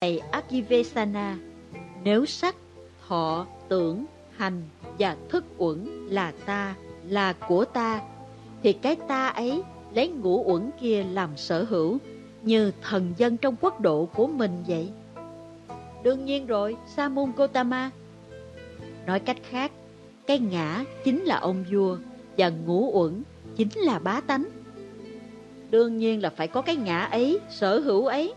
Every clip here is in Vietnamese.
thầy Akivesana, nếu sắc, thọ, tưởng, hành và thức uẩn là ta, là của ta, thì cái ta ấy lấy ngũ uẩn kia làm sở hữu, như thần dân trong quốc độ của mình vậy. Đương nhiên rồi, Sa môn Gotama. Nói cách khác, cái ngã chính là ông vua và ngũ uẩn chính là bá tánh. Đương nhiên là phải có cái ngã ấy, sở hữu ấy.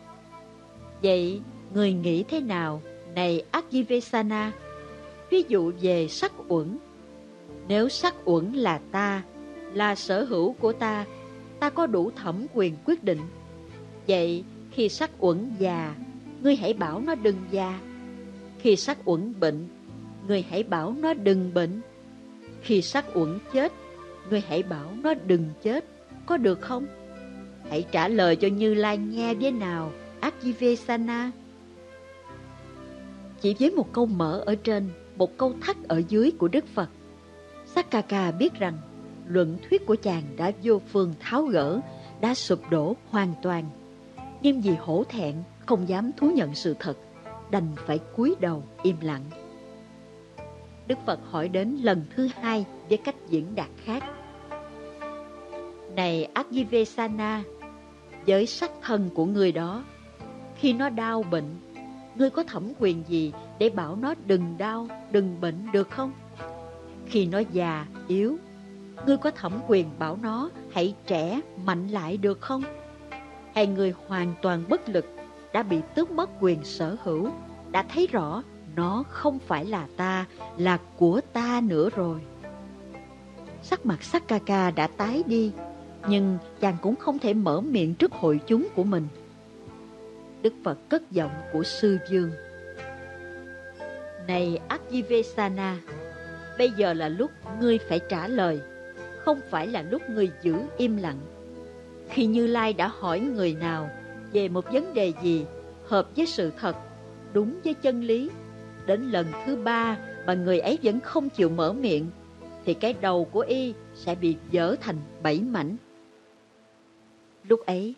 Vậy, người nghĩ thế nào, này Akivesana? Ví dụ về sắc uẩn. Nếu sắc uẩn là ta, là sở hữu của ta, ta có đủ thẩm quyền quyết định. Vậy, khi sắc uẩn già, ngươi hãy bảo nó đừng già. Khi sắc uẩn bệnh, ngươi hãy bảo nó đừng bệnh. Khi sắc uẩn chết, ngươi hãy bảo nó đừng chết, có được không? Hãy trả lời cho Như Lai nghe với nào, Akivesana. Chỉ với một câu mở ở trên, một câu thắt ở dưới của Đức Phật, Sakaka biết rằng luận thuyết của chàng đã vô phương tháo gỡ, đã sụp đổ hoàn toàn. Nhưng vì hổ thẹn, không dám thú nhận sự thật, đành phải cúi đầu im lặng. Đức Phật hỏi đến lần thứ hai với cách diễn đạt khác. Này Adivesana, với sắc thân của người đó, khi nó đau bệnh, ngươi có thẩm quyền gì để bảo nó đừng đau, đừng bệnh được không? Khi nó già, yếu, ngươi có thẩm quyền bảo nó hãy trẻ, mạnh lại được không? Hay người hoàn toàn bất lực, đã bị tước mất quyền sở hữu, đã thấy rõ nó không phải là ta, là của ta nữa rồi. Sắc mặt Sakaka đã tái đi, nhưng chàng cũng không thể mở miệng trước hội chúng của mình. Đức Phật cất giọng của Sư Dương. Này Akivesana, bây giờ là lúc ngươi phải trả lời, không phải là lúc ngươi giữ im lặng. Khi Như Lai đã hỏi người nào về một vấn đề gì hợp với sự thật, đúng với chân lý, đến lần thứ ba mà người ấy vẫn không chịu mở miệng, thì cái đầu của y sẽ bị dỡ thành bảy mảnh. Lúc ấy,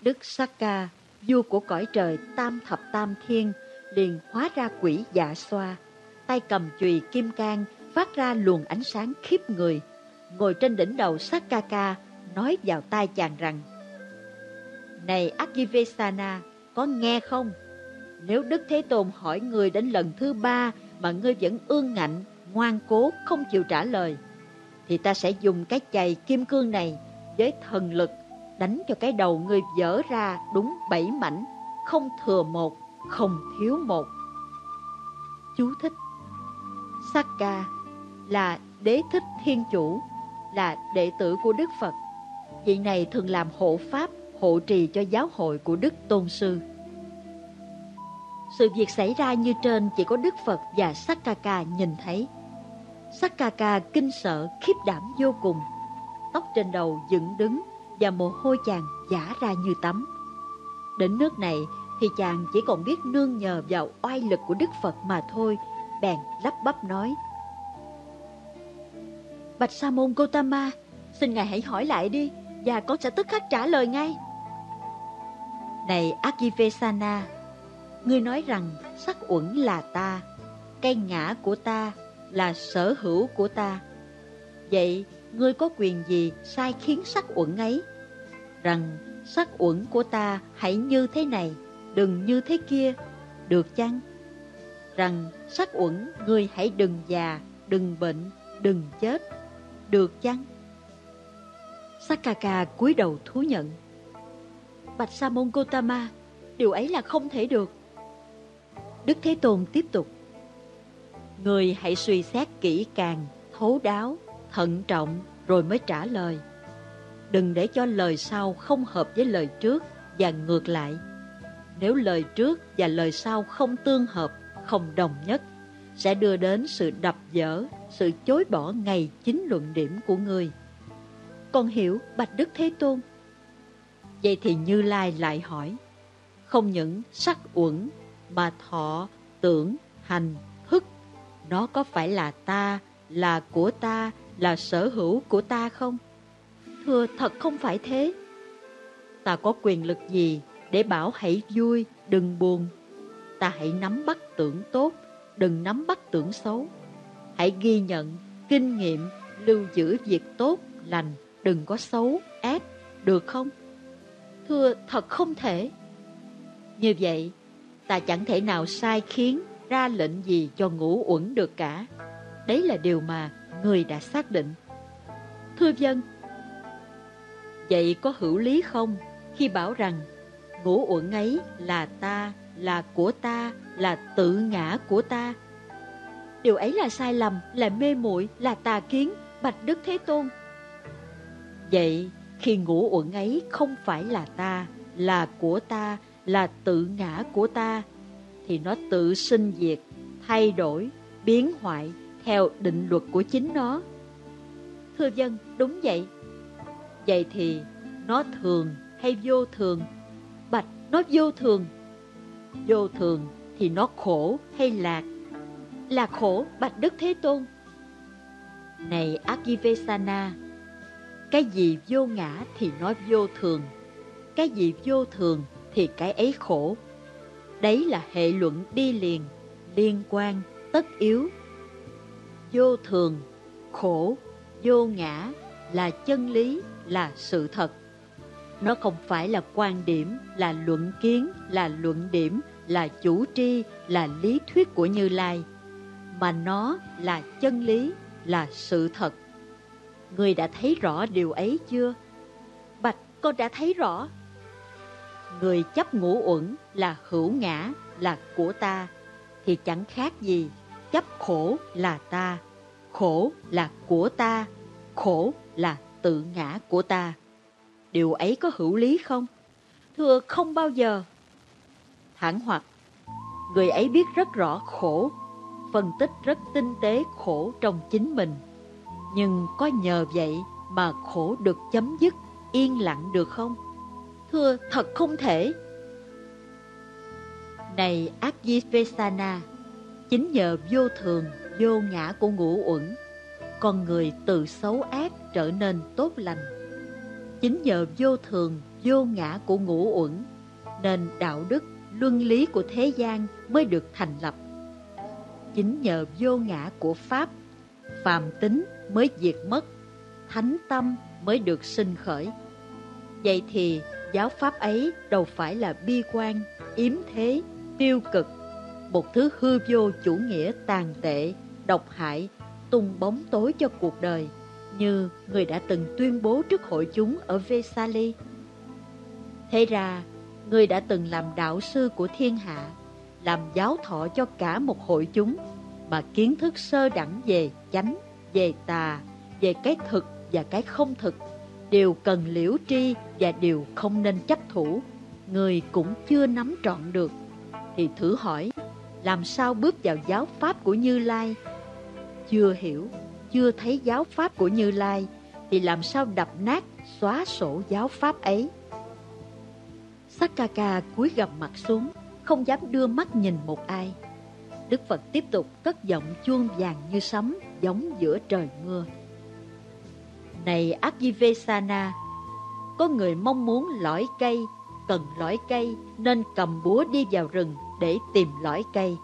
Đức Sakka, vua của cõi trời Tam Thập Tam Thiên, liền hóa ra quỷ dạ xoa, tay cầm chùy kim cang phát ra luồng ánh sáng khiếp người, ngồi trên đỉnh đầu Sakaka, nói vào tai chàng rằng Này Akivesana, có nghe không? Nếu Đức Thế Tôn hỏi người đến lần thứ ba mà ngươi vẫn ương ngạnh, ngoan cố, không chịu trả lời, thì ta sẽ dùng cái chày kim cương này với thần lực đánh cho cái đầu ngươi dở ra đúng bảy mảnh, không thừa một, không thiếu một. Chú thích Sakka là đế thích thiên chủ, là đệ tử của Đức Phật. Vị này thường làm hộ pháp, hộ trì cho giáo hội của Đức Tôn Sư. Sự việc xảy ra như trên chỉ có Đức Phật và Sakaka nhìn thấy. Sakaka kinh sợ, khiếp đảm vô cùng. Tóc trên đầu dựng đứng và mồ hôi chàng giả ra như tắm. Đến nước này thì chàng chỉ còn biết nương nhờ vào oai lực của Đức Phật mà thôi, bèn lắp bắp nói. Bạch Sa môn Gotama, xin ngài hãy hỏi lại đi, và con sẽ tức khắc trả lời ngay. Này Akivesana, ngươi nói rằng sắc uẩn là ta, cây ngã của ta là sở hữu của ta. Vậy, ngươi có quyền gì sai khiến sắc uẩn ấy? Rằng sắc uẩn của ta hãy như thế này, đừng như thế kia, được chăng? Rằng sắc uẩn ngươi hãy đừng già, đừng bệnh, đừng chết, được chăng? Sakaka cúi đầu thú nhận. Bạch Sa môn Gotama, điều ấy là không thể được. Đức Thế Tôn tiếp tục. Người hãy suy xét kỹ càng, thấu đáo, thận trọng rồi mới trả lời. Đừng để cho lời sau không hợp với lời trước và ngược lại. Nếu lời trước và lời sau không tương hợp, không đồng nhất, sẽ đưa đến sự đập dở, sự chối bỏ ngày chính luận điểm của người. Con hiểu Bạch Đức Thế Tôn. Vậy thì Như Lai lại hỏi, không những sắc uẩn mà thọ, tưởng, hành, thức, nó có phải là ta, là của ta, là sở hữu của ta không? Thưa thật không phải thế. Ta có quyền lực gì để bảo hãy vui, đừng buồn, ta hãy nắm bắt tưởng tốt, đừng nắm bắt tưởng xấu. Hãy ghi nhận, kinh nghiệm, lưu giữ việc tốt, lành, đừng có xấu, ác, được không? Thưa, thật không thể. Như vậy, ta chẳng thể nào sai khiến, ra lệnh gì cho ngũ uẩn được cả. Đấy là điều mà người đã xác định. Thưa dân, vậy có hữu lý không khi bảo rằng ngũ uẩn ấy là ta, là của ta, là tự ngã của ta? Điều ấy là sai lầm, là mê muội, là tà kiến, Bạch Đức Thế Tôn. Vậy, khi ngũ uẩn ấy không phải là ta, là của ta, là tự ngã của ta, thì nó tự sinh diệt, thay đổi, biến hoại theo định luật của chính nó. Thưa dân, đúng vậy. Vậy thì nó thường hay vô thường? Bạch, nó vô thường. Vô thường thì nó khổ hay lạc? Là khổ, Bạch Đức Thế Tôn. Này Akivesana, cái gì vô ngã thì nó vô thường, cái gì vô thường thì cái ấy khổ. Đấy là hệ luận đi liền, liên quan, tất yếu. Vô thường, khổ, vô ngã là chân lý, là sự thật. Nó không phải là quan điểm, là luận kiến, là luận điểm, là chủ tri, là lý thuyết của Như Lai, mà nó là chân lý, là sự thật. Người đã thấy rõ điều ấy chưa? Bạch, con đã thấy rõ. Người chấp ngũ uẩn là hữu ngã, là của ta, thì chẳng khác gì chấp khổ là ta, khổ là của ta, khổ là tự ngã của ta. Điều ấy có hữu lý không? Thưa không bao giờ. Thẳng hoặc, người ấy biết rất rõ khổ, phân tích rất tinh tế khổ trong chính mình. Nhưng có nhờ vậy mà khổ được chấm dứt, yên lặng được không? Thưa, thật không thể. Này Ajivesana, chính nhờ vô thường, vô ngã của ngũ uẩn, con người từ xấu ác trở nên tốt lành. Chính nhờ vô thường, vô ngã của ngũ uẩn, nên đạo đức, luân lý của thế gian mới được thành lập. Chính nhờ vô ngã của Pháp, phàm tính mới diệt mất, thánh tâm mới được sinh khởi. Vậy thì giáo pháp ấy đâu phải là bi quan, yếm thế, tiêu cực, một thứ hư vô chủ nghĩa tàn tệ, độc hại, tung bóng tối cho cuộc đời, như người đã từng tuyên bố trước hội chúng ở Vesali. Thế ra, người đã từng làm đạo sư của thiên hạ, làm giáo thọ cho cả một hội chúng, mà kiến thức sơ đẳng về chánh, về tà, về cái thực và cái không thực, đều cần liễu tri và đều không nên chấp thủ, người cũng chưa nắm trọn được. Thì thử hỏi, làm sao bước vào giáo pháp của Như Lai? Chưa hiểu, chưa thấy giáo pháp của Như Lai, thì làm sao đập nát, xóa sổ giáo pháp ấy? Sakaka cúi gầm mặt xuống, không dám đưa mắt nhìn một ai. Đức Phật tiếp tục cất giọng chuông vàng như sấm, giống giữa trời mưa. Này Akivesana, có người mong muốn lõi cây, cần lõi cây nên cầm búa đi vào rừng để tìm lõi cây.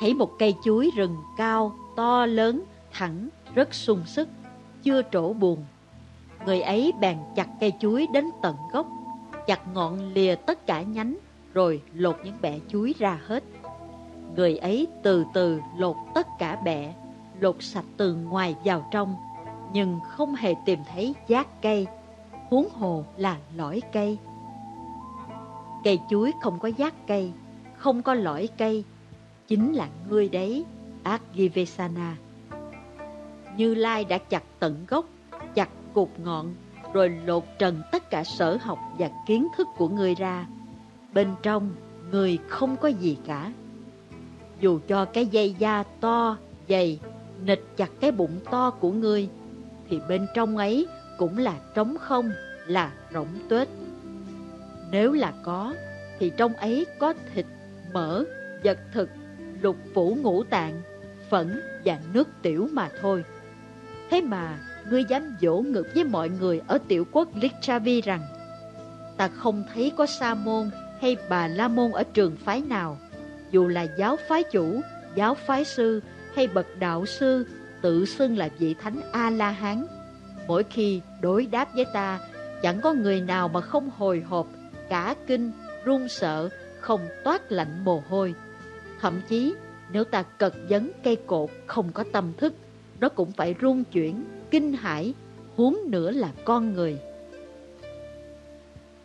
Thấy một cây chuối rừng cao, to lớn, thẳng, rất sung sức, chưa trổ buồn. Người ấy bèn chặt cây chuối đến tận gốc, chặt ngọn lìa tất cả nhánh, rồi lột những bẹ chuối ra hết. Người ấy từ từ lột tất cả bẹ, lột sạch từ ngoài vào trong, nhưng không hề tìm thấy giác cây, huống hồ là lõi cây. Cây chuối không có giác cây, không có lõi cây, chính là ngươi đấy, Agivesana. Như Lai đã chặt tận gốc, chặt cột ngọn, rồi lột trần tất cả sở học và kiến thức của người ra. Bên trong, người không có gì cả. Dù cho cái dây da to, dày, nịch chặt cái bụng to của ngươi, thì bên trong ấy cũng là trống không, là rỗng tuếch. Nếu là có, thì trong ấy có thịt, mỡ, vật thực, lục phủ ngũ tạng, phẫn và nước tiểu mà thôi. Thế mà, ngươi dám dỗ ngực với mọi người ở tiểu quốc Lichavi rằng ta không thấy có sa môn hay bà la môn ở trường phái nào. dù là giáo phái chủ, giáo phái sư hay bậc đạo sư tự xưng là vị thánh A-la-hán. Mỗi khi đối đáp với ta, chẳng có người nào mà không hồi hộp, cả kinh, run sợ, không toát lạnh mồ hôi. Thậm chí, nếu ta cật dấn cây cột không có tâm thức, nó cũng phải rung chuyển, kinh hãi, huống nữa là con người.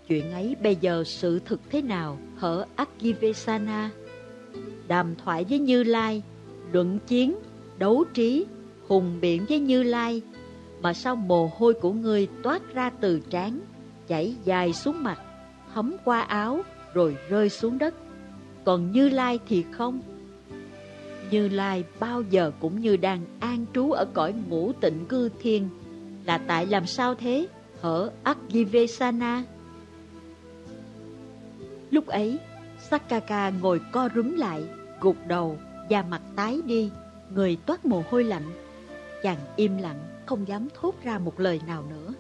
Chuyện ấy bây giờ sự thực thế nào hở Akivesana? Đàm thoại với Như Lai, luận chiến, đấu trí, hùng biện với Như Lai, mà sao mồ hôi của ngươi toát ra từ trán, chảy dài xuống mặt, thấm qua áo rồi rơi xuống đất. Còn Như Lai thì không. Như Lai bao giờ cũng như đang an trú ở cõi ngũ tịnh cư thiên. Là tại làm sao thế? Hở Akivesana. Lúc ấy, Sakaka ngồi co rúm lại, gục đầu, da mặt tái đi, người toát mồ hôi lạnh. Chàng im lặng, không dám thốt ra một lời nào nữa.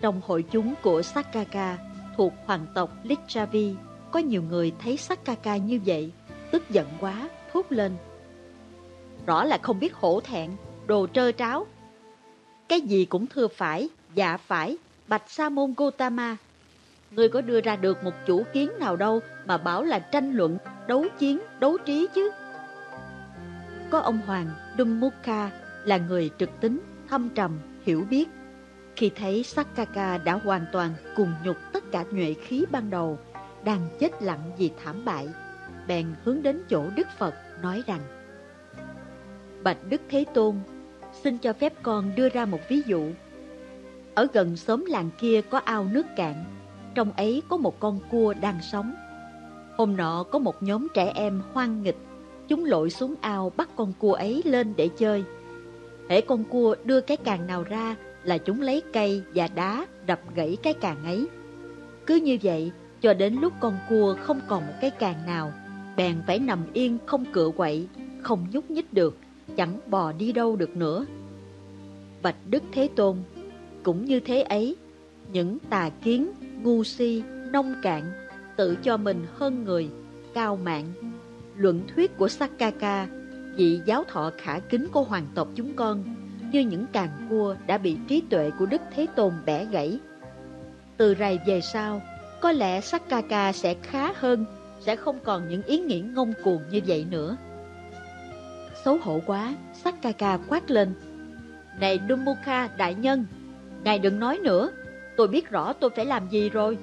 Trong hội chúng của Sakaka thuộc hoàng tộc Lichavi, có nhiều người thấy Sakaka như vậy, tức giận quá, thốt lên. Rõ là không biết hổ thẹn, đồ trơ tráo. Cái gì cũng thưa phải, dạ phải, bạch sa môn Gotama. Ngươi có đưa ra được một chủ kiến nào đâu mà bảo là tranh luận, đấu chiến, đấu trí chứ. Có ông Hoàng Dummukha là người trực tính, thâm trầm, hiểu biết. Khi thấy Sakaka đã hoàn toàn cùng nhục tất cả nhuệ khí ban đầu, đang chết lặng vì thảm bại, bèn hướng đến chỗ Đức Phật nói rằng Bạch Đức Thế Tôn, xin cho phép con đưa ra một ví dụ. Ở gần xóm làng kia có ao nước cạn, trong ấy có một con cua đang sống. Hôm nọ có một nhóm trẻ em hoang nghịch, chúng lội xuống ao bắt con cua ấy lên để chơi. Hễ con cua đưa cái càng nào ra là chúng lấy cây và đá đập gãy cái càng ấy. Cứ như vậy, cho đến lúc con cua không còn một cái càng nào, bèn phải nằm yên không cựa quậy, không nhúc nhích được, chẳng bò đi đâu được nữa. Bạch Đức Thế Tôn cũng như thế ấy, những tà kiến, ngu si, nông cạn, tự cho mình hơn người, cao mạng. Luận thuyết của Sakaka, vị giáo thọ khả kính của hoàng tộc chúng con, như những càng cua đã bị trí tuệ của Đức Thế Tôn bẻ gãy. Từ rày về sau, có lẽ Sakaka sẽ khá hơn, sẽ không còn những ý nghĩ ngông cuồng như vậy nữa. Xấu hổ quá, Sakaka quát lên. Này Dumukha đại nhân, ngài đừng nói nữa, tôi biết rõ tôi phải làm gì rồi.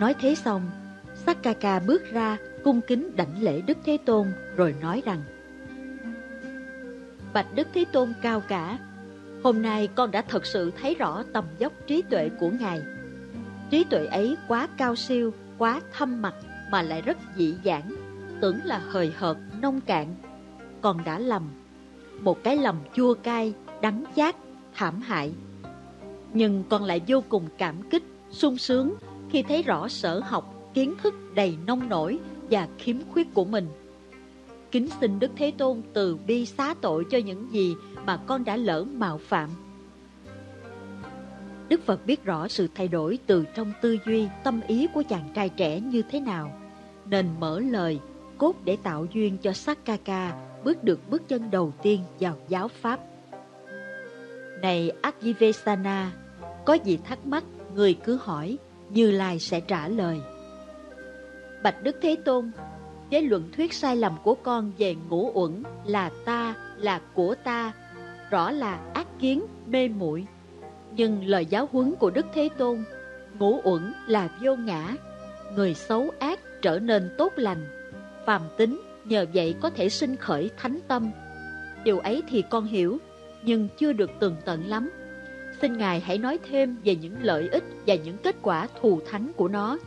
Nói thế xong, Sakaka bước ra, cung kính đảnh lễ Đức Thế Tôn, rồi nói rằng Bạch Đức Thế Tôn cao cả, hôm nay con đã thật sự thấy rõ tầm dốc trí tuệ của Ngài. Trí tuệ ấy quá cao siêu, quá thâm mặt mà lại rất dị dãn, tưởng là hời hợt, nông cạn. Còn đã lầm, một cái lầm chua cay, đắng chát, thảm hại. Nhưng con lại vô cùng cảm kích, sung sướng khi thấy rõ sở học, kiến thức đầy nông nổi và khiếm khuyết của mình. Kính xin Đức Thế Tôn từ bi xá tội cho những gì mà con đã lỡ mạo phạm. Đức Phật biết rõ sự thay đổi từ trong tư duy, tâm ý của chàng trai trẻ như thế nào, nên mở lời, cốt để tạo duyên cho Sakaka bước được bước chân đầu tiên vào giáo Pháp. Này Akivesana, có gì thắc mắc, người cứ hỏi, Như Lai sẽ trả lời. Bạch Đức Thế Tôn, với luận thuyết sai lầm của con về ngũ uẩn là ta, là của ta, rõ là ác kiến, mê muội nhưng lời giáo huấn của Đức Thế Tôn, ngũ uẩn là vô ngã, người xấu ác trở nên tốt lành, phàm tính nhờ vậy có thể sinh khởi thánh tâm. Điều ấy thì con hiểu, nhưng chưa được tường tận lắm. Xin Ngài hãy nói thêm về những lợi ích và những kết quả thù thánh của nó.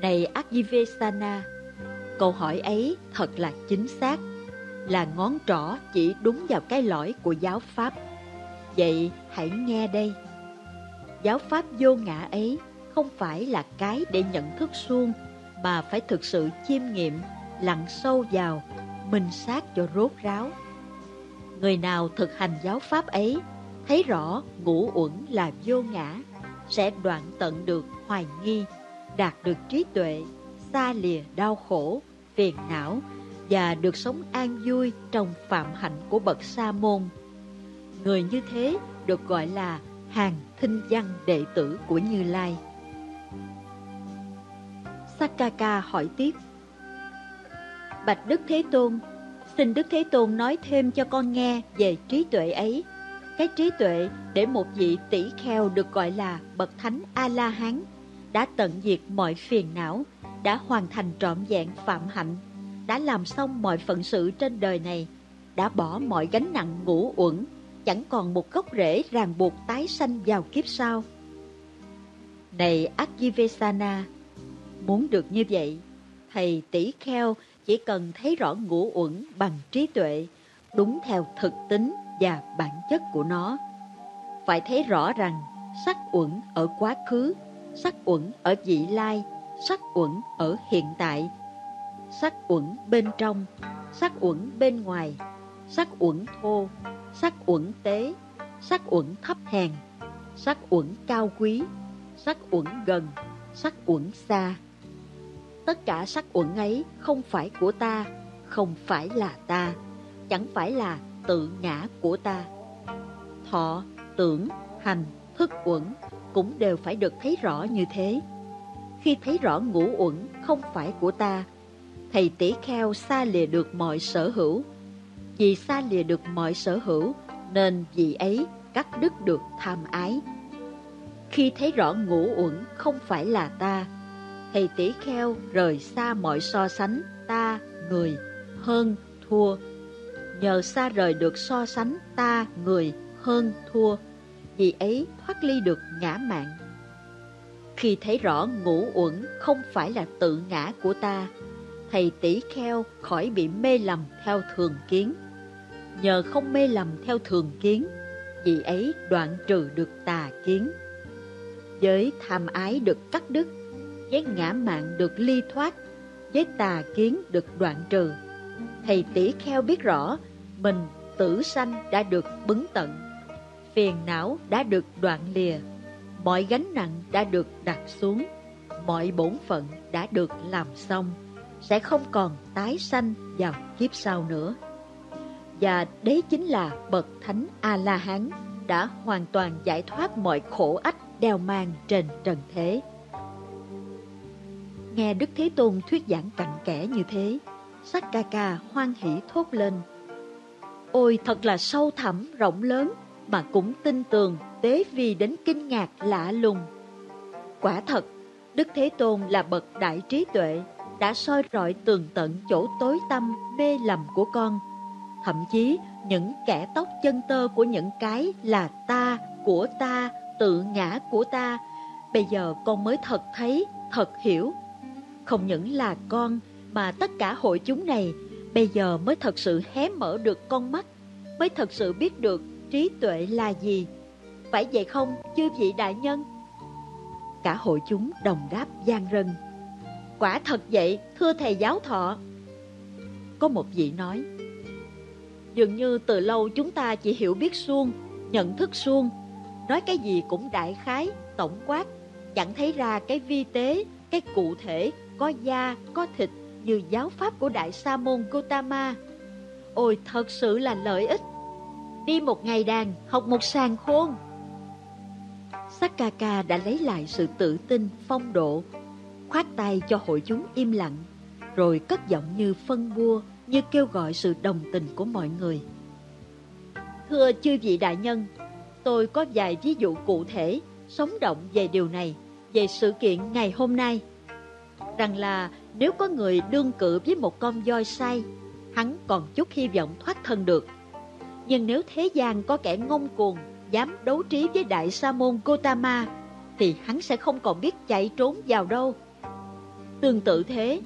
Này Akivesana, câu hỏi ấy thật là chính xác, là ngón trỏ chỉ đúng vào cái lõi của giáo Pháp. Vậy hãy nghe đây. Giáo pháp vô ngã ấy không phải là cái để nhận thức suông, mà phải thực sự chiêm nghiệm, lặn sâu vào, minh sát cho rốt ráo. Người nào thực hành giáo pháp ấy, thấy rõ ngũ uẩn là vô ngã, sẽ đoạn tận được hoài nghi, đạt được trí tuệ, xa lìa đau khổ, phiền não và được sống an vui trong phạm hạnh của bậc sa môn. Người như thế được gọi là hàng thinh văn đệ tử của Như Lai. Sakaka hỏi tiếp Bạch Đức Thế Tôn, xin Đức Thế Tôn nói thêm cho con nghe về trí tuệ ấy. Cái trí tuệ để một vị tỷ kheo được gọi là Bậc Thánh A-La-Hán đã tận diệt mọi phiền não, đã hoàn thành trọn vẹn phạm hạnh, đã làm xong mọi phận sự trên đời này, đã bỏ mọi gánh nặng ngũ uẩn, chẳng còn một gốc rễ ràng buộc tái sanh vào kiếp sau. Này Akivesana, muốn được như vậy, thầy tỷ kheo chỉ cần thấy rõ ngũ uẩn bằng trí tuệ, đúng theo thực tính và bản chất của nó. Phải thấy rõ rằng sắc uẩn ở quá khứ, sắc uẩn ở vị lai, sắc uẩn ở hiện tại, sắc uẩn bên trong, sắc uẩn bên ngoài, sắc uẩn thô, sắc uẩn tế, sắc uẩn thấp hèn, sắc uẩn cao quý, sắc uẩn gần, sắc uẩn xa. Tất cả sắc uẩn ấy không phải của ta, không phải là ta, chẳng phải là tự ngã của ta. Thọ, tưởng, hành, thức uẩn cũng đều phải được thấy rõ như thế. Khi thấy rõ ngũ uẩn không phải của ta, thầy tỷ kheo xa lìa được mọi sở hữu. Vì xa lìa được mọi sở hữu, nên vị ấy cắt đứt được tham ái. Khi thấy rõ ngũ uẩn không phải là ta, thầy tỷ kheo rời xa mọi so sánh ta, người, hơn, thua. Nhờ xa rời được so sánh ta, người, hơn, thua, vì ấy thoát ly được ngã mạng. Khi thấy rõ ngũ uẩn không phải là tự ngã của ta, thầy tỷ kheo khỏi bị mê lầm theo thường kiến. Nhờ không mê lầm theo thường kiến, vị ấy đoạn trừ được tà kiến. Với tham ái được cắt đứt, với ngã mạng được ly thoát, với tà kiến được đoạn trừ. Thầy tỷ kheo biết rõ mình tử sanh đã được bứng tận phiền não đã được đoạn lìa, mọi gánh nặng đã được đặt xuống, mọi bổn phận đã được làm xong, sẽ không còn tái sanh vào kiếp sau nữa. Và đấy chính là bậc thánh A-la-hán đã hoàn toàn giải thoát mọi khổ ách đeo mang trên trần thế. Nghe Đức Thế Tôn thuyết giảng cặn kẽ như thế, Sắc ca ca hoan hỉ thốt lên. Ôi thật là sâu thẳm, rộng lớn, mà cũng tin tường tế vì đến kinh ngạc lạ lùng. Quả thật, Đức Thế Tôn là bậc đại trí tuệ, đã soi rọi tường tận chỗ tối tâm mê lầm của con. Thậm chí, những kẻ tóc chân tơ của những cái là ta, của ta, tự ngã của ta, bây giờ con mới thật thấy, thật hiểu. Không những là con, mà tất cả hội chúng này bây giờ mới thật sự hé mở được con mắt, mới thật sự biết được trí tuệ là gì? Phải vậy không, chư vị đại nhân? Cả hội chúng đồng đáp gian rân. Quả thật vậy, thưa thầy giáo thọ. Có một vị nói, Dường như từ lâu chúng ta chỉ hiểu biết suông, nhận thức suông, nói cái gì cũng đại khái, tổng quát, chẳng thấy ra cái vi tế, cái cụ thể, có da, có thịt như giáo pháp của Đại Sa môn Gautama. Ôi thật sự là lợi ích đi một ngày đàn, học một sàng khôn. Sakaka đã lấy lại sự tự tin, phong độ, khoát tay cho hội chúng im lặng, rồi cất giọng như phân bua, như kêu gọi sự đồng tình của mọi người. Thưa chư vị đại nhân, tôi có vài ví dụ cụ thể, sống động về điều này, về sự kiện ngày hôm nay. Rằng là nếu có người đương cự với một con voi sai, hắn còn chút hy vọng thoát thân được nhưng nếu thế gian có kẻ ngông cuồng, dám đấu trí với đại sa môn Gotama, thì hắn sẽ không còn biết chạy trốn vào đâu. Tương tự thế,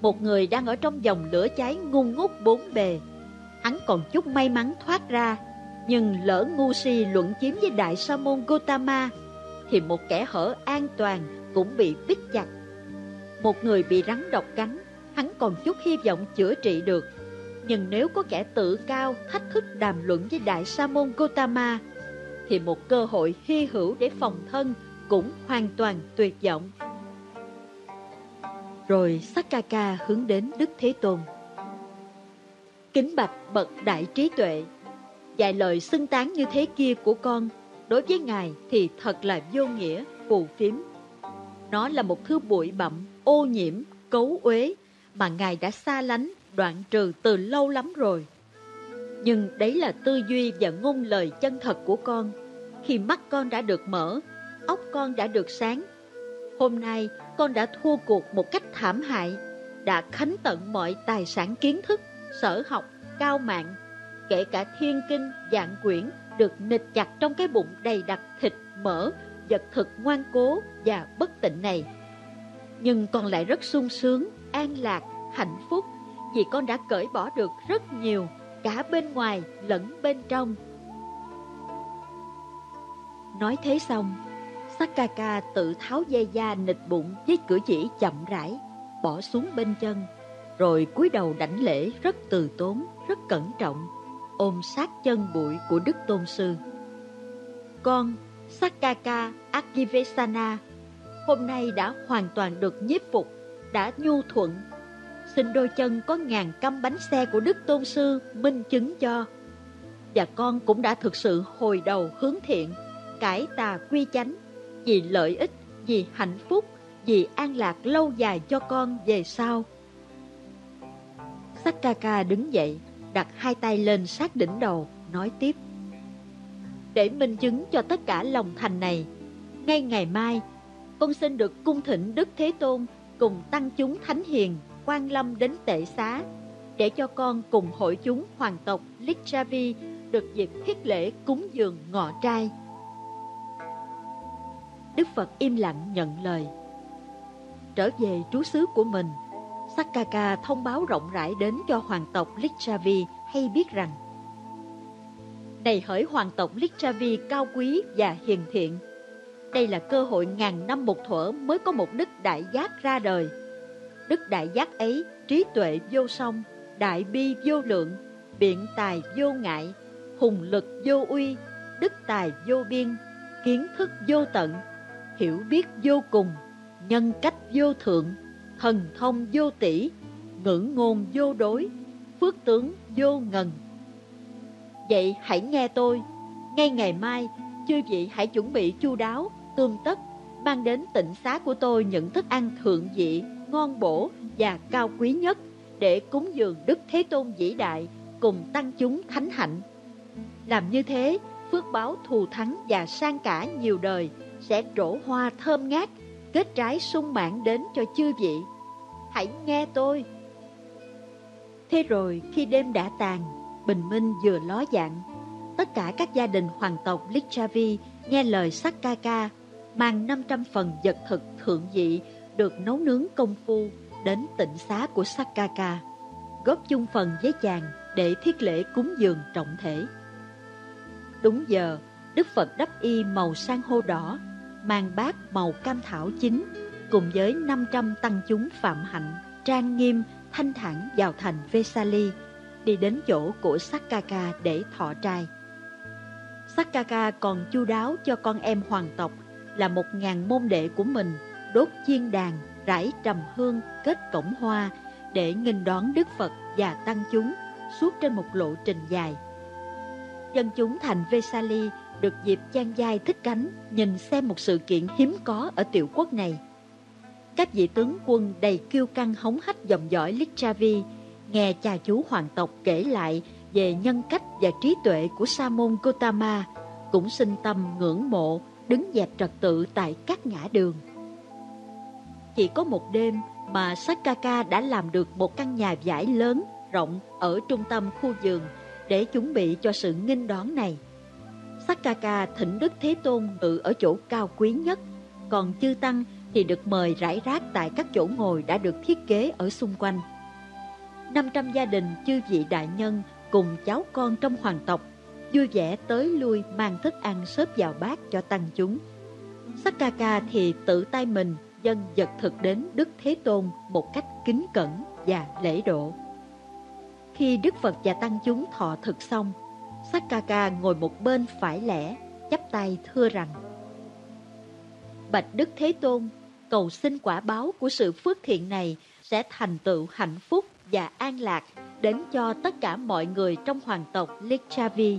một người đang ở trong dòng lửa cháy ngu ngút bốn bề, hắn còn chút may mắn thoát ra, nhưng lỡ ngu si luận chiếm với đại sa môn Gotama, thì một kẻ hở an toàn cũng bị bít chặt. Một người bị rắn độc cắn, hắn còn chút hy vọng chữa trị được, nhưng nếu có kẻ tự cao thách thức đàm luận với Đại Sa môn Gotama, thì một cơ hội hy hữu để phòng thân cũng hoàn toàn tuyệt vọng. Rồi Sakaka hướng đến Đức Thế Tôn. Kính bạch bậc đại trí tuệ, dạy lời xưng tán như thế kia của con, đối với Ngài thì thật là vô nghĩa, phù phiếm. Nó là một thứ bụi bặm, ô nhiễm, cấu uế mà Ngài đã xa lánh, đoạn trừ từ lâu lắm rồi. Nhưng đấy là tư duy và ngôn lời chân thật của con. Khi mắt con đã được mở, óc con đã được sáng. Hôm nay con đã thua cuộc một cách thảm hại, đã khánh tận mọi tài sản kiến thức, sở học, cao mạng, kể cả thiên kinh, dạng quyển được nịch chặt trong cái bụng đầy đặc thịt, mỡ, vật thực ngoan cố và bất tịnh này. Nhưng con lại rất sung sướng, an lạc, hạnh phúc vì con đã cởi bỏ được rất nhiều cả bên ngoài lẫn bên trong. Nói thế xong, Sakaka tự tháo dây da nịch bụng với cử chỉ chậm rãi, bỏ xuống bên chân, rồi cúi đầu đảnh lễ rất từ tốn, rất cẩn trọng, ôm sát chân bụi của Đức Tôn Sư. Con, Sakaka Akivesana, hôm nay đã hoàn toàn được nhiếp phục, đã nhu thuận xin đôi chân có ngàn căm bánh xe của Đức Tôn Sư minh chứng cho. Và con cũng đã thực sự hồi đầu hướng thiện, cải tà quy chánh, vì lợi ích, vì hạnh phúc, vì an lạc lâu dài cho con về sau. Sakaka đứng dậy, đặt hai tay lên sát đỉnh đầu, nói tiếp. Để minh chứng cho tất cả lòng thành này, ngay ngày mai, con xin được cung thỉnh Đức Thế Tôn cùng tăng chúng thánh hiền quan lâm đến tệ xá, để cho con cùng hội chúng hoàng tộc Lichavi được dịp thiết lễ cúng dường ngọ trai. Đức Phật im lặng nhận lời. Trở về trú xứ của mình, Sakaka thông báo rộng rãi đến cho hoàng tộc Lichavi hay biết rằng Này hỡi hoàng tộc Lichavi cao quý và hiền thiện, đây là cơ hội ngàn năm một thuở mới có một đức đại giác ra đời Đức đại giác ấy, trí tuệ vô song, đại bi vô lượng, biện tài vô ngại, hùng lực vô uy, đức tài vô biên, kiến thức vô tận, hiểu biết vô cùng, nhân cách vô thượng, thần thông vô tỷ, ngữ ngôn vô đối, phước tướng vô ngần. Vậy hãy nghe tôi, ngay ngày mai, chư vị hãy chuẩn bị chu đáo, tươm tất, mang đến tịnh xá của tôi những thức ăn thượng dị, ngon bổ và cao quý nhất để cúng dường Đức Thế Tôn vĩ đại cùng tăng chúng thánh hạnh. Làm như thế, phước báo thù thắng và sang cả nhiều đời sẽ trổ hoa thơm ngát, kết trái sung mãn đến cho chư vị. Hãy nghe tôi. Thế rồi khi đêm đã tàn, bình minh vừa ló dạng, tất cả các gia đình hoàng tộc Lichavi nghe lời Sakaka mang 500 phần vật thực thượng dị được nấu nướng công phu đến tịnh xá của Sakaka, góp chung phần với chàng để thiết lễ cúng dường trọng thể. Đúng giờ, Đức Phật đắp y màu sang hô đỏ, mang bát màu cam thảo chính, cùng với 500 tăng chúng phạm hạnh, trang nghiêm, thanh thản vào thành Vesali, đi đến chỗ của Sakaka để thọ trai. Sakaka còn chu đáo cho con em hoàng tộc là một ngàn môn đệ của mình đốt chiên đàn, rải trầm hương, kết cổng hoa để nghênh đón Đức Phật và tăng chúng suốt trên một lộ trình dài. Dân chúng thành Vesali được dịp chan dai thích cánh nhìn xem một sự kiện hiếm có ở tiểu quốc này. Các vị tướng quân đầy kiêu căng hống hách dòng dõi Lichavi nghe cha chú hoàng tộc kể lại về nhân cách và trí tuệ của Sa môn Gotama cũng sinh tâm ngưỡng mộ đứng dẹp trật tự tại các ngã đường. Chỉ có một đêm mà Sakaka đã làm được một căn nhà vải lớn, rộng ở trung tâm khu vườn để chuẩn bị cho sự nghinh đón này. Sakaka thỉnh Đức Thế Tôn ngự ở chỗ cao quý nhất, còn chư Tăng thì được mời rải rác tại các chỗ ngồi đã được thiết kế ở xung quanh. 500 gia đình chư vị đại nhân cùng cháu con trong hoàng tộc vui vẻ tới lui mang thức ăn xếp vào bát cho tăng chúng. Sakaka thì tự tay mình dân vật thực đến Đức Thế Tôn một cách kính cẩn và lễ độ. Khi Đức Phật và tăng chúng thọ thực xong, Sakaka ngồi một bên phải lẽ, chắp tay thưa rằng Bạch Đức Thế Tôn, cầu xin quả báo của sự phước thiện này sẽ thành tựu hạnh phúc và an lạc đến cho tất cả mọi người trong hoàng tộc Lichavi.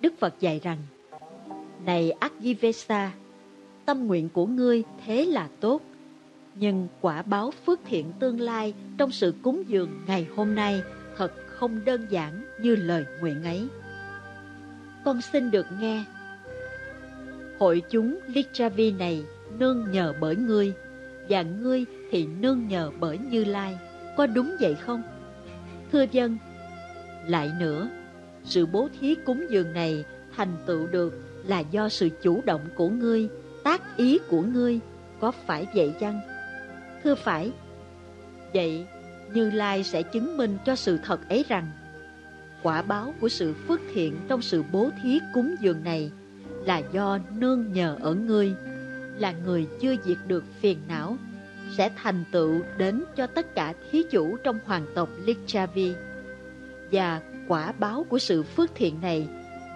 Đức Phật dạy rằng, Này Akivesa, tâm nguyện của ngươi thế là tốt, nhưng quả báo phước thiện tương lai trong sự cúng dường ngày hôm nay thật không đơn giản như lời nguyện ấy. Con xin được nghe. Hội chúng Lichavi này nương nhờ bởi ngươi, và ngươi thì nương nhờ bởi Như Lai. Có đúng vậy không? Thưa dân, lại nữa, sự bố thí cúng dường này thành tựu được là do sự chủ động của ngươi, tác ý của ngươi, có phải vậy chăng? Thưa phải. Vậy, như Lai sẽ chứng minh cho sự thật ấy rằng quả báo của sự phước thiện trong sự bố thí cúng dường này là do nương nhờ ở ngươi, là người chưa diệt được phiền não, sẽ thành tựu đến cho tất cả thí chủ trong hoàng tộc Lichavi. Và quả báo của sự phước thiện này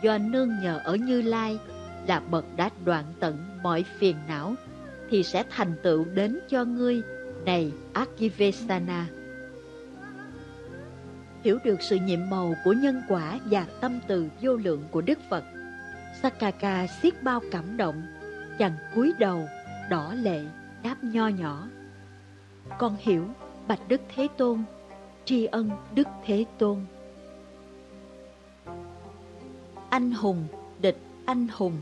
do nương nhờ ở Như Lai là bậc đã đoạn tận mọi phiền não thì sẽ thành tựu đến cho ngươi này Akivesana. Hiểu được sự nhiệm màu của nhân quả và tâm từ vô lượng của Đức Phật, Sakaka xiết bao cảm động, chàng cúi đầu, đỏ lệ, đáp nho nhỏ. Con hiểu, Bạch Đức Thế Tôn, tri ân Đức Thế Tôn. Anh hùng, địch anh hùng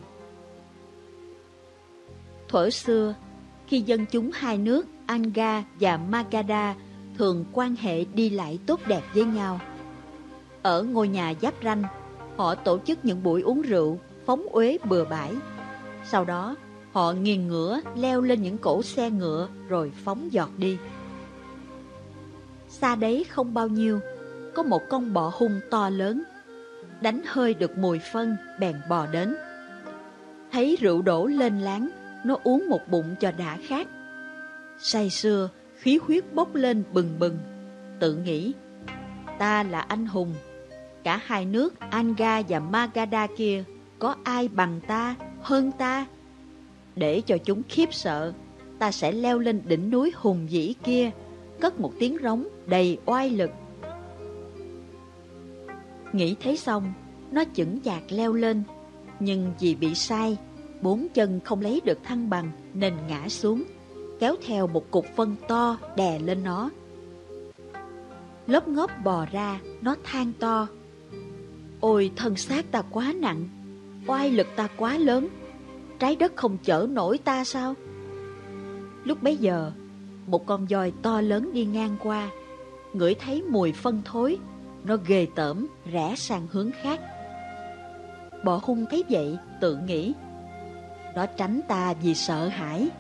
Thuở xưa, khi dân chúng hai nước Anga và Magadha thường quan hệ đi lại tốt đẹp với nhau. Ở ngôi nhà giáp ranh, họ tổ chức những buổi uống rượu, phóng uế bừa bãi. Sau đó, họ nghiền ngửa leo lên những cổ xe ngựa rồi phóng giọt đi. Xa đấy không bao nhiêu, có một con bọ hung to lớn. Đánh hơi được mùi phân, bèn bò đến. Thấy rượu đổ lên láng, nó uống một bụng cho đã khát. Say sưa, khí huyết bốc lên bừng bừng, tự nghĩ, ta là anh hùng, cả hai nước Anga và Magadha kia, có ai bằng ta, hơn ta? Để cho chúng khiếp sợ, ta sẽ leo lên đỉnh núi hùng vĩ kia, cất một tiếng rống đầy oai lực. Nghĩ thấy xong, nó chững chạc leo lên, nhưng vì bị sai, bốn chân không lấy được thăng bằng nên ngã xuống kéo theo một cục phân to đè lên nó. lớp ngóp bò ra, nó than to. Ôi thân xác ta quá nặng, oai lực ta quá lớn, trái đất không chở nổi ta sao? Lúc bấy giờ, một con voi to lớn đi ngang qua, ngửi thấy mùi phân thối, nó ghê tởm rẽ sang hướng khác. Bọ hung thấy vậy, tự nghĩ, nó tránh ta vì sợ hãi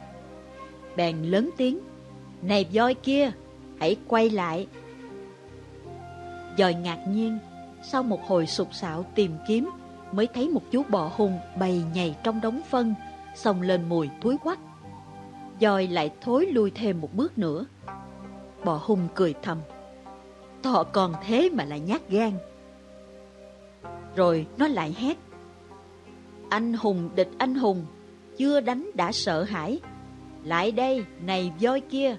bèn lớn tiếng. Này voi kia, hãy quay lại. Dòi ngạc nhiên Sau một hồi sụp sạo tìm kiếm Mới thấy một chú bọ hùng bầy nhảy trong đống phân Xông lên mùi thúi quắc. Dòi lại thối lui thêm một bước nữa. Bọ hùng cười thầm Thọ còn thế mà lại nhát gan. Rồi nó lại hét Anh hùng địch anh hùng Chưa đánh đã sợ hãi lại đây, này voi kia,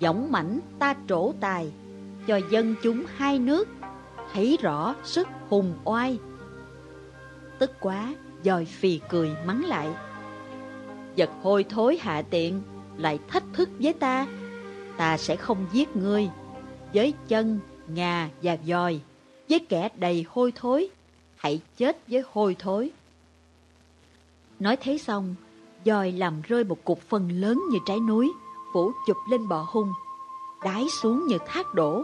giọng mảnh ta trổ tài, cho dân chúng hai nước thấy rõ sức hùng oai. Tức quá, dòi phì cười mắng lại. giật hôi thối hạ tiện, lại thách thức với ta. Ta sẽ không giết ngươi, với chân, ngà và dòi, với kẻ đầy hôi thối, hãy chết với hôi thối. Nói thế xong, dòi làm rơi một cục phần lớn như trái núi, phủ chụp lên bò hung, đái xuống như thác đổ,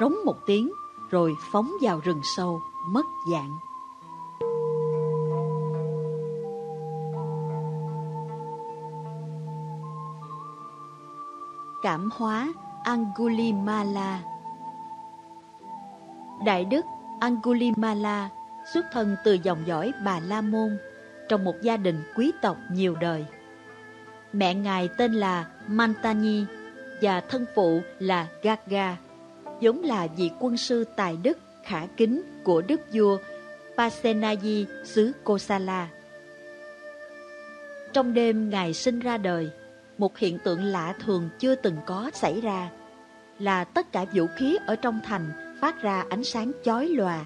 rống một tiếng rồi phóng vào rừng sâu, mất dạng. Cảm hóa Angulimala Đại đức Angulimala xuất thân từ dòng dõi Bà La Môn trong một gia đình quý tộc nhiều đời. Mẹ ngài tên là Mantani và thân phụ là Gaga, giống là vị quân sư tài đức khả kính của đức vua Pasenayi xứ Kosala. Trong đêm ngài sinh ra đời, một hiện tượng lạ thường chưa từng có xảy ra, là tất cả vũ khí ở trong thành phát ra ánh sáng chói lòa.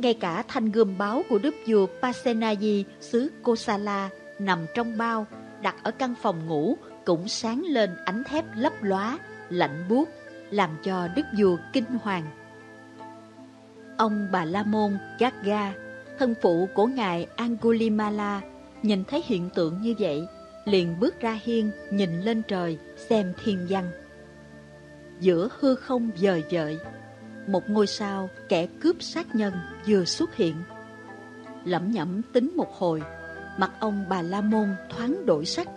Ngay cả thanh gươm báo của đức vua Pasenadi xứ Kosala nằm trong bao, đặt ở căn phòng ngủ cũng sáng lên ánh thép lấp lóa, lạnh buốt, làm cho đức vua kinh hoàng. Ông Bà La Môn Gaga, thân phụ của ngài Angulimala, nhìn thấy hiện tượng như vậy, liền bước ra hiên nhìn lên trời xem thiên văn. Giữa hư không dời dợi, một ngôi sao kẻ cướp sát nhân vừa xuất hiện. Lẩm nhẩm tính một hồi, mặt ông bà La Môn thoáng đổi sắc,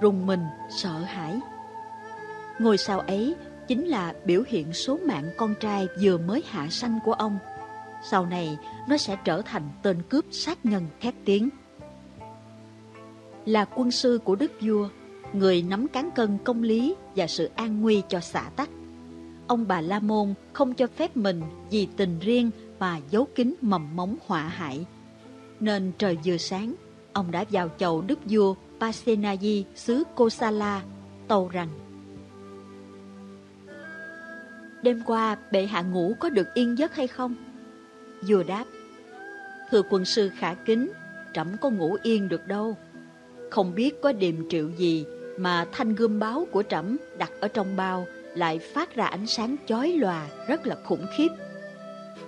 rùng mình, sợ hãi. Ngôi sao ấy chính là biểu hiện số mạng con trai vừa mới hạ sanh của ông. Sau này, nó sẽ trở thành tên cướp sát nhân khét tiếng. Là quân sư của đức vua, người nắm cán cân công lý và sự an nguy cho xã tắc. Ông bà La Môn không cho phép mình vì tình riêng và giấu kín mầm móng họa hại. Nên trời vừa sáng, ông đã vào chầu đức vua Pasenadi xứ Kosala, tâu rằng Đêm qua bệ hạ ngủ có được yên giấc hay không? Vua đáp Thưa quân sư khả kính, trẫm có ngủ yên được đâu. Không biết có điềm triệu gì mà thanh gươm báo của trẫm đặt ở trong bao lại phát ra ánh sáng chói lòa rất là khủng khiếp.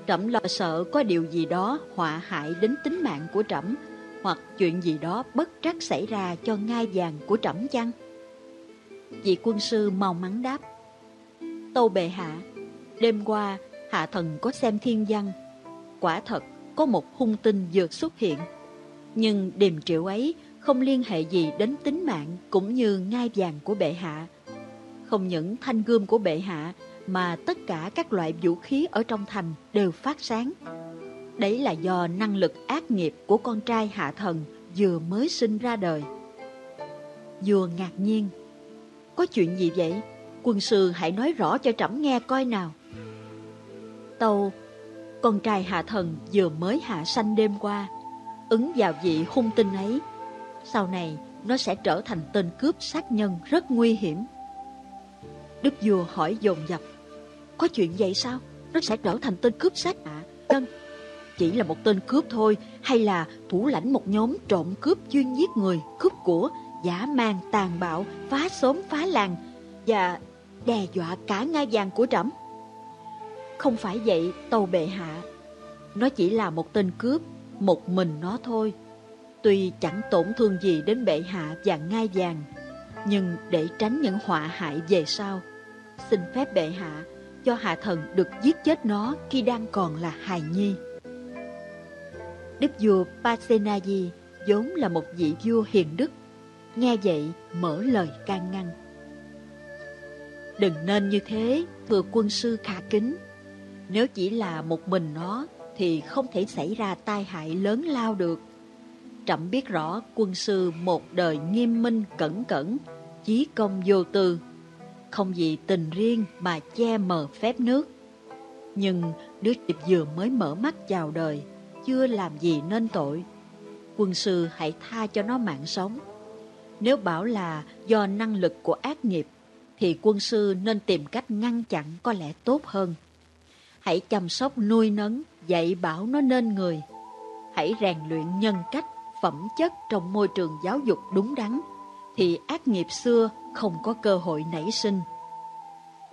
Trẫm lo sợ có điều gì đó họa hại đến tính mạng của trẫm hoặc chuyện gì đó bất trắc xảy ra cho ngai vàng của trẫm chăng? Vị quân sư mau mắn đáp. Tâu bệ hạ, đêm qua hạ thần có xem thiên văn. Quả thật có một hung tinh vừa xuất hiện. Nhưng điềm triệu ấy không liên hệ gì đến tính mạng cũng như ngai vàng của bệ hạ. Không những thanh gươm của bệ hạ mà tất cả các loại vũ khí ở trong thành đều phát sáng. Đấy là do năng lực ác nghiệp của con trai hạ thần vừa mới sinh ra đời. Vua ngạc nhiên. Có chuyện gì vậy? Quân sư hãy nói rõ cho trẫm nghe coi nào. Tâu, con trai hạ thần vừa mới hạ sanh đêm qua, ứng vào vị hung tinh ấy. Sau này, nó sẽ trở thành tên cướp sát nhân rất nguy hiểm. Đức vua hỏi dồn dập, có chuyện vậy sao? Nó sẽ trở thành tên cướp sát ạ? À? chỉ là một tên cướp thôi, hay là thủ lãnh một nhóm trộm cướp chuyên giết người, cướp của, giả mang, tàn bạo, phá xóm phá làng và đe dọa cả ngai vàng của trẫm. Không phải vậy, tàu bệ hạ. Nó chỉ là một tên cướp, một mình nó thôi. Tuy chẳng tổn thương gì đến bệ hạ và ngai vàng, nhưng để tránh những họa hại về sau, xin phép bệ hạ cho hạ thần được giết chết nó khi đang còn là hài nhi. Đức vua Pasenadi vốn là một vị vua hiền đức, nghe vậy mở lời can ngăn. Đừng nên như thế, thưa quân sư khả kính. Nếu chỉ là một mình nó, thì không thể xảy ra tai hại lớn lao được. Trẫm biết rõ quân sư một đời nghiêm minh cẩn cẩn, chí công vô tư, không vì tình riêng mà che mờ phép nước. Nhưng đứa trẻ vừa mới mở mắt chào đời, chưa làm gì nên tội. Quân sư hãy tha cho nó mạng sống. Nếu bảo là do năng lực của ác nghiệp, thì quân sư nên tìm cách ngăn chặn có lẽ tốt hơn. Hãy chăm sóc nuôi nấng, dạy bảo nó nên người. Hãy rèn luyện nhân cách, phẩm chất trong môi trường giáo dục đúng đắn, thì ác nghiệp xưa không có cơ hội nảy sinh.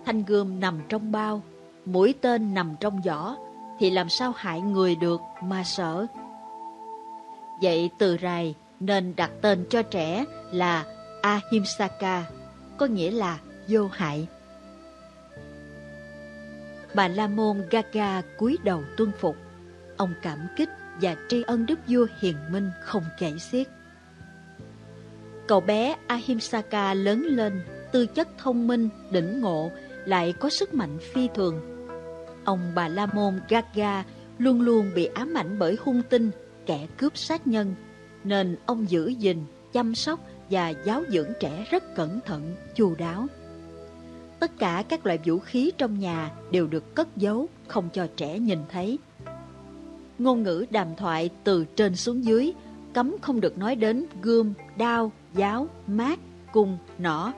Thanh gươm nằm trong bao, mũi tên nằm trong giỏ, thì làm sao hại người được mà sợ. Vậy từ rài nên đặt tên cho trẻ là Ahimsaka, có nghĩa là vô hại. Bà La Môn Gaga cúi đầu tuân phục. Ông cảm kích và tri ân đức vua hiền minh không kể xiết. Cậu bé Ahimsaka lớn lên, tư chất thông minh, đỉnh ngộ, lại có sức mạnh phi thường Ông bà La Môn Gaga luôn luôn bị ám ảnh bởi hung tinh, kẻ cướp sát nhân, nên ông giữ gìn, chăm sóc và giáo dưỡng trẻ rất cẩn thận, chu đáo. Tất cả các loại vũ khí trong nhà đều được cất giấu, không cho trẻ nhìn thấy. Ngôn ngữ đàm thoại từ trên xuống dưới, cấm không được nói đến gươm, đao, giáo, mát, cung, nỏ.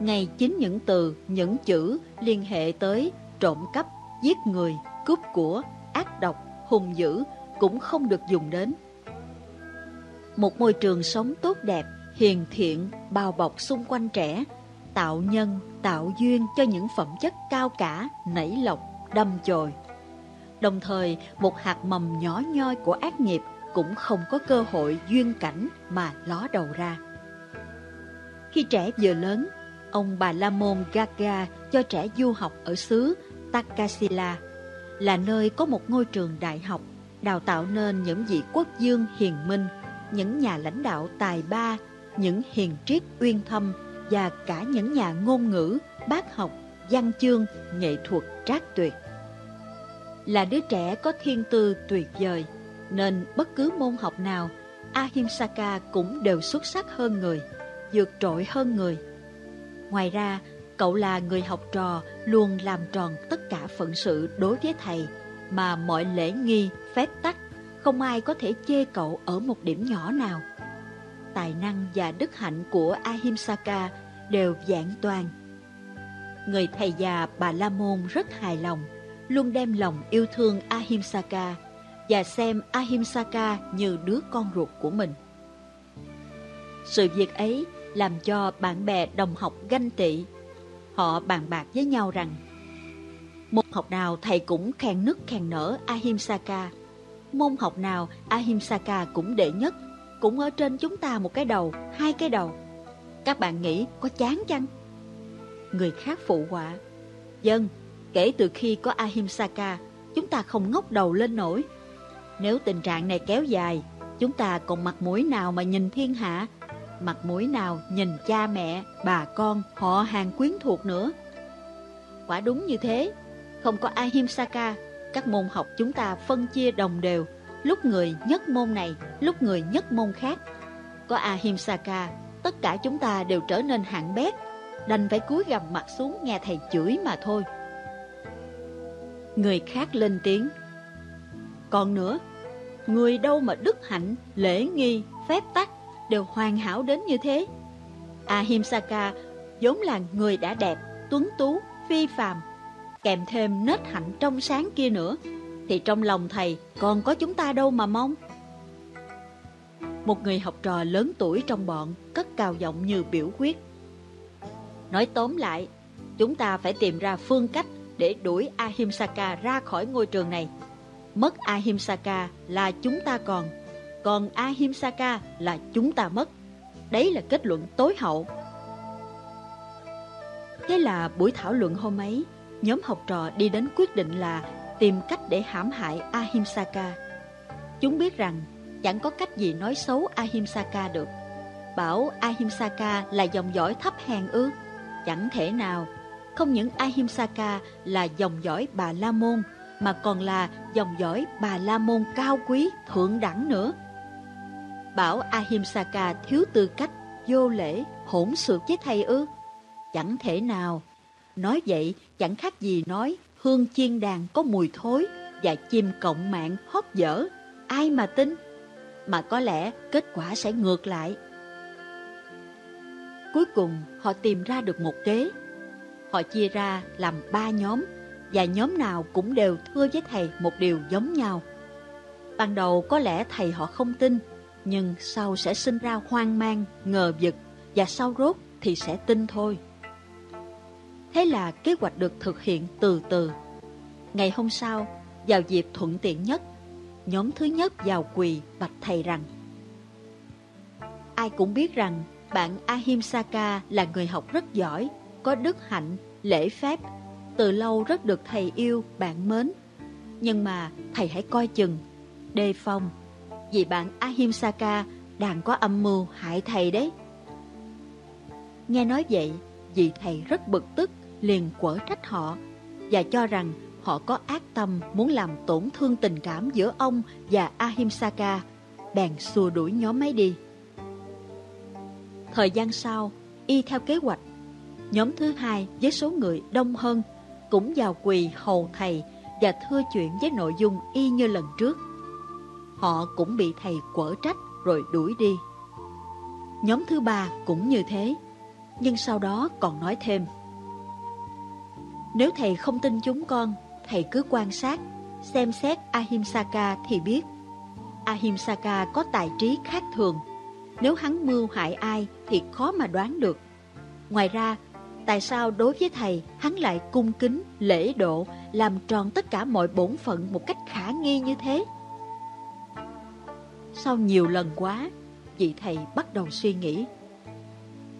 Ngay chính những từ, những chữ liên hệ tới trộm cắp, giết người, cướp của, ác độc, hung dữ cũng không được dùng đến. Một môi trường sống tốt đẹp, hiền thiện, bao bọc xung quanh trẻ, tạo nhân, tạo duyên cho những phẩm chất cao cả, nảy lộc, đâm chồi. Đồng thời, một hạt mầm nhỏ nhoi của ác nghiệp cũng không có cơ hội duyên cảnh mà ló đầu ra. Khi trẻ vừa lớn, ông bà La Môn Gaga cho trẻ du học ở xứ Takasila, là nơi có một ngôi trường đại học đào tạo nên những vị quốc dương hiền minh, những nhà lãnh đạo tài ba, những hiền triết uyên thâm và cả những nhà ngôn ngữ, bác học, văn chương, nghệ thuật trác tuyệt. Là đứa trẻ có thiên tư tuyệt vời, nên bất cứ môn học nào, Ahimsaka cũng đều xuất sắc hơn người, vượt trội hơn người. Ngoài ra, cậu là người học trò luôn làm tròn tất cả phận sự đối với thầy, mà mọi lễ nghi, phép tắc, không ai có thể chê cậu ở một điểm nhỏ nào. Tài năng và đức hạnh của Ahimsaka đều dạng toàn. Người thầy già Bà La Môn rất hài lòng, luôn đem lòng yêu thương Ahimsaka và xem Ahimsaka như đứa con ruột của mình. Sự việc ấy làm cho bạn bè đồng học ganh tị. Họ bàn bạc với nhau rằng Môn học nào thầy cũng khen nức khen nở Ahimsaka. Môn học nào Ahimsaka cũng đệ nhất, cũng ở trên chúng ta một cái đầu, hai cái đầu. Các bạn nghĩ có chán chăng? Người khác phụ họa. Dân, kể từ khi có Ahimsaka, chúng ta không ngóc đầu lên nổi. Nếu tình trạng này kéo dài, chúng ta còn mặt mũi nào mà nhìn thiên hạ, mặt mũi nào nhìn cha mẹ, bà con, họ hàng quyến thuộc nữa. Quả đúng như thế, không có Ahimsaka, các môn học chúng ta phân chia đồng đều, lúc người nhất môn này, lúc người nhất môn khác. Có Ahimsaka, tất cả chúng ta đều trở nên hạng bét, đành phải cúi gằm mặt xuống nghe thầy chửi mà thôi. Người khác lên tiếng. Còn nữa, người đâu mà đức hạnh, lễ nghi, phép tắc đều hoàn hảo đến như thế. Ahimsaka vốn là người đã đẹp, tuấn tú, phi phàm, kèm thêm nết hạnh trong sáng kia nữa, thì trong lòng thầy còn có chúng ta đâu mà mong. Một người học trò lớn tuổi trong bọn cất cao giọng như biểu quyết. Nói tóm lại, chúng ta phải tìm ra phương cách để đuổi Ahimsaka ra khỏi ngôi trường này. Mất Ahimsaka là chúng ta còn, còn Ahimsaka là chúng ta mất. Đấy là kết luận tối hậu. Thế là buổi thảo luận hôm ấy, nhóm học trò đi đến quyết định là tìm cách để hãm hại Ahimsaka. Chúng biết rằng chẳng có cách gì nói xấu Ahimsaka được. Bảo Ahimsaka là dòng dõi thấp hèn ư? Chẳng thể nào. Không những Ahimsaka là dòng dõi Bà La Môn, mà còn là dòng dõi Bà La Môn cao quý, thượng đẳng nữa. Bảo Ahimsaka thiếu tư cách, vô lễ, hỗn xược với thầy ư? Chẳng thể nào. Nói vậy chẳng khác gì nói hương chiên đàn có mùi thối và chim cộng mạng hót dở. Ai mà tin? Mà có lẽ kết quả sẽ ngược lại. Cuối cùng họ tìm ra được một kế. Họ chia ra làm ba nhóm và nhóm nào cũng đều thưa với thầy một điều giống nhau. Ban đầu có lẽ thầy họ không tin, nhưng sau sẽ sinh ra hoang mang, ngờ vực và sau rốt thì sẽ tin thôi. Thế là kế hoạch được thực hiện từ từ. Ngày hôm sau, vào dịp thuận tiện nhất, nhóm thứ nhất vào quỳ bạch thầy rằng Ai cũng biết rằng bạn Ahimsaka là người học rất giỏi, có đức hạnh, lễ phép, từ lâu rất được thầy yêu, bạn mến. Nhưng mà thầy hãy coi chừng, đề phòng, vì bạn Ahimsaka đang có âm mưu hại thầy đấy. Nghe nói vậy, vị thầy rất bực tức, liền quở trách họ và cho rằng họ có ác tâm muốn làm tổn thương tình cảm giữa ông và Ahimsaka, bèn xua đuổi nhóm ấy đi. Thời gian sau, y theo kế hoạch, nhóm thứ hai với số người đông hơn cũng vào quỳ hầu thầy và thưa chuyện với nội dung y như lần trước. Họ cũng bị thầy quở trách rồi đuổi đi. Nhóm thứ ba cũng như thế, nhưng sau đó còn nói thêm. Nếu thầy không tin chúng con, thầy cứ quan sát, xem xét Ahimsaka thì biết. Ahimsaka có tài trí khác thường. Nếu hắn mưu hại ai thì khó mà đoán được. Ngoài ra, tại sao đối với thầy hắn lại cung kính, lễ độ, làm tròn tất cả mọi bổn phận một cách khả nghi như thế? Sau nhiều lần quá, vị thầy bắt đầu suy nghĩ.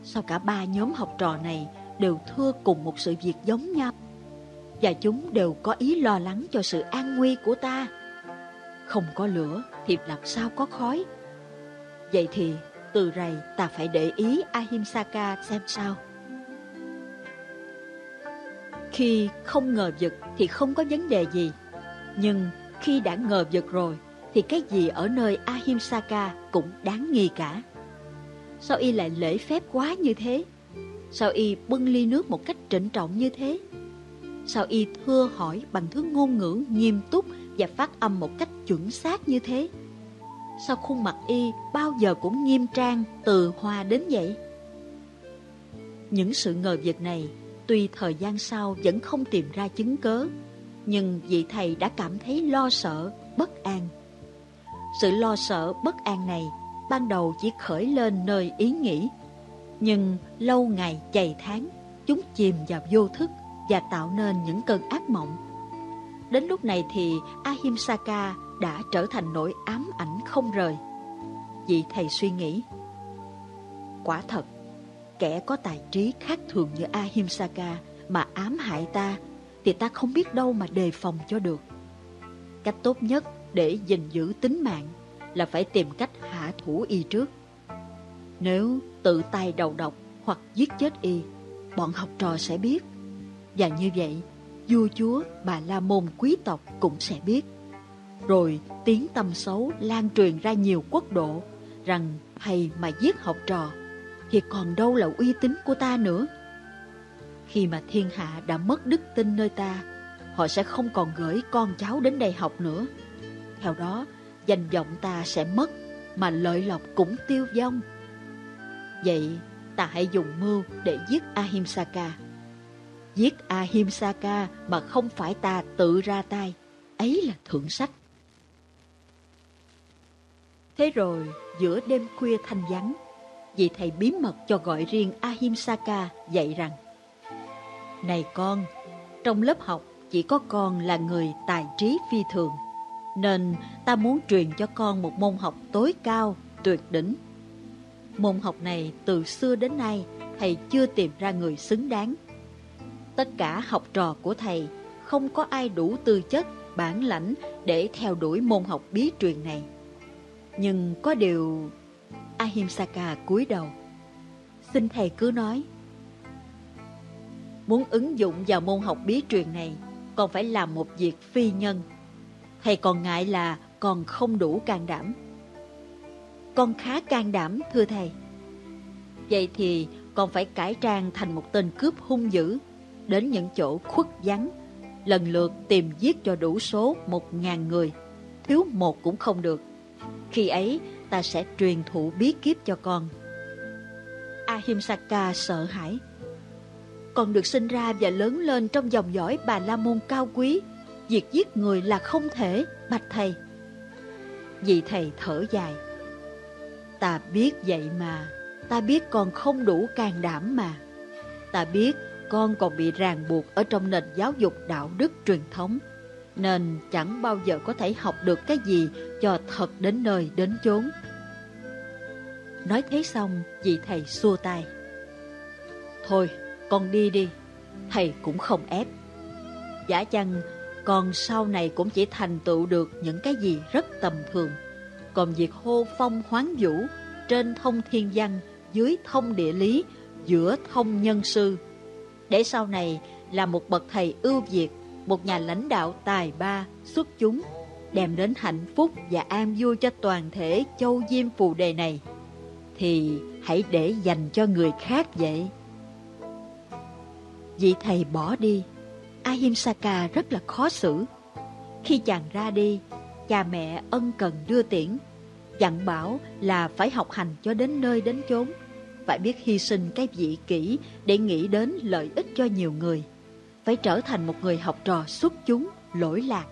Sao cả ba nhóm học trò này đều thưa cùng một sự việc giống nhau? Và chúng đều có ý lo lắng cho sự an nguy của ta. Không có lửa thì làm sao có khói? Vậy thì từ rày ta phải để ý Ahimsaka xem sao. Khi không ngờ vực thì không có vấn đề gì. Nhưng khi đã ngờ vực rồi thì cái gì ở nơi Ahimsaka cũng đáng nghi cả. Sao y lại lễ phép quá như thế? Sao y bưng ly nước một cách trịnh trọng như thế? Sao y thưa hỏi bằng thứ ngôn ngữ nghiêm túc và phát âm một cách chuẩn xác như thế? Sao khuôn mặt y bao giờ cũng nghiêm trang từ hoa đến vậy? Những sự ngờ vực này, tuy thời gian sau vẫn không tìm ra chứng cớ, nhưng vị thầy đã cảm thấy lo sợ, bất an. Sự lo sợ, bất an này ban đầu chỉ khởi lên nơi ý nghĩ, nhưng lâu ngày chày tháng, chúng chìm vào vô thức và tạo nên những cơn ác mộng. Đến lúc này thì Ahimsaka đã trở thành nỗi ám ảnh không rời. Vị thầy suy nghĩ, quả thật, kẻ có tài trí khác thường như Ahimsaka mà ám hại ta, thì ta không biết đâu mà đề phòng cho được. Cách tốt nhất để gìn giữ tính mạng là phải tìm cách hạ thủ y trước. Nếu tự tay đầu độc hoặc giết chết y, bọn học trò sẽ biết. Và như vậy, vua chúa, bà la môn quý tộc cũng sẽ biết. Rồi tiếng tâm xấu lan truyền ra nhiều quốc độ rằng thầy mà giết học trò thì còn đâu là uy tín của ta nữa. Khi mà thiên hạ đã mất đức tin nơi ta, họ sẽ không còn gửi con cháu đến đây học nữa. Theo đó, danh vọng ta sẽ mất, mà lợi lộc cũng tiêu vong. Vậy, ta hãy dùng mưu để giết Ahimsaka. Giết Ahimsaka mà không phải ta tự ra tay, ấy là thượng sách. Thế rồi, giữa đêm khuya thanh vắng, vị thầy bí mật cho gọi riêng Ahimsaka dạy rằng Này con, trong lớp học chỉ có con là người tài trí phi thường, nên ta muốn truyền cho con một môn học tối cao, tuyệt đỉnh. Môn học này từ xưa đến nay thầy chưa tìm ra người xứng đáng. Tất cả học trò của thầy không có ai đủ tư chất, bản lãnh để theo đuổi môn học bí truyền này. Nhưng có điều... Ahimsaka cúi đầu. Xin thầy cứ nói. Muốn ứng dụng vào môn học bí truyền này, còn phải làm một việc phi nhân. Thầy còn ngại là còn không đủ can đảm. Con khá can đảm, thưa thầy. Vậy thì còn phải cải trang thành một tên cướp hung dữ, đến những chỗ khuất vắng, lần lượt tìm giết cho đủ số một ngàn người, thiếu một cũng không được. Khi ấy, ta sẽ truyền thụ bí kíp cho con. Ahimsaka sợ hãi. Con được sinh ra và lớn lên trong dòng dõi bà La Môn cao quý. Việc giết người là không thể, bạch thầy. Vị thầy thở dài. Ta biết vậy mà, ta biết con không đủ can đảm mà. Ta biết con còn bị ràng buộc ở trong nền giáo dục đạo đức truyền thống nên chẳng bao giờ có thể học được cái gì cho thật đến nơi đến chốn. Nói thế xong, vị thầy xua tay. Thôi, con đi đi, thầy cũng không ép. Giả chăng, con sau này cũng chỉ thành tựu được những cái gì rất tầm thường. Còn việc hô phong hoáng vũ, trên thông thiên văn, dưới thông địa lý, giữa thông nhân sư. Để sau này là một bậc thầy ưu việt một nhà lãnh đạo tài ba, xuất chúng, đem đến hạnh phúc và an vui cho toàn thể châu Diêm Phù Đề này, thì hãy để dành cho người khác vậy. Vị thầy bỏ đi, Ahimsaka rất là khó xử. Khi chàng ra đi, cha mẹ ân cần đưa tiễn, dặn bảo là phải học hành cho đến nơi đến chốn, phải biết hy sinh cái vị kỷ để nghĩ đến lợi ích cho nhiều người, phải trở thành một người học trò xuất chúng, lỗi lạc.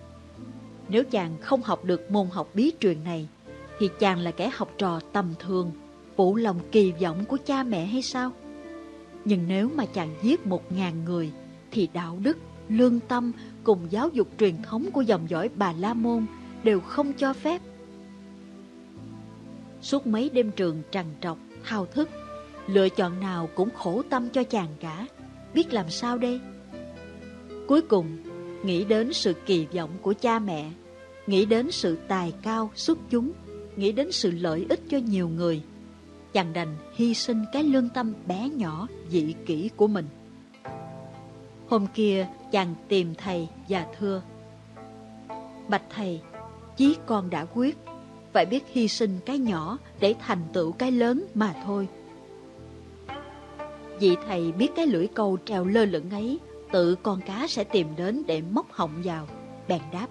Nếu chàng không học được môn học bí truyền này, thì chàng là kẻ học trò tầm thường, phụ lòng kỳ vọng của cha mẹ hay sao? Nhưng nếu mà chàng giết một ngàn người, thì đạo đức, lương tâm cùng giáo dục truyền thống của dòng dõi Bà La Môn đều không cho phép. Suốt mấy đêm trường trằn trọc, thao thức, lựa chọn nào cũng khổ tâm cho chàng cả, biết làm sao đây? Cuối cùng, nghĩ đến sự kỳ vọng của cha mẹ, nghĩ đến sự tài cao xuất chúng, nghĩ đến sự lợi ích cho nhiều người, chàng đành hy sinh cái lương tâm bé nhỏ dị kỷ của mình. Hôm kia chàng tìm thầy và thưa Bạch thầy, chí con đã quyết Phải biết hy sinh cái nhỏ để thành tựu cái lớn mà thôi Vị thầy biết cái lưỡi câu treo lơ lửng ấy Tự con cá sẽ tìm đến để móc họng vào Bèn đáp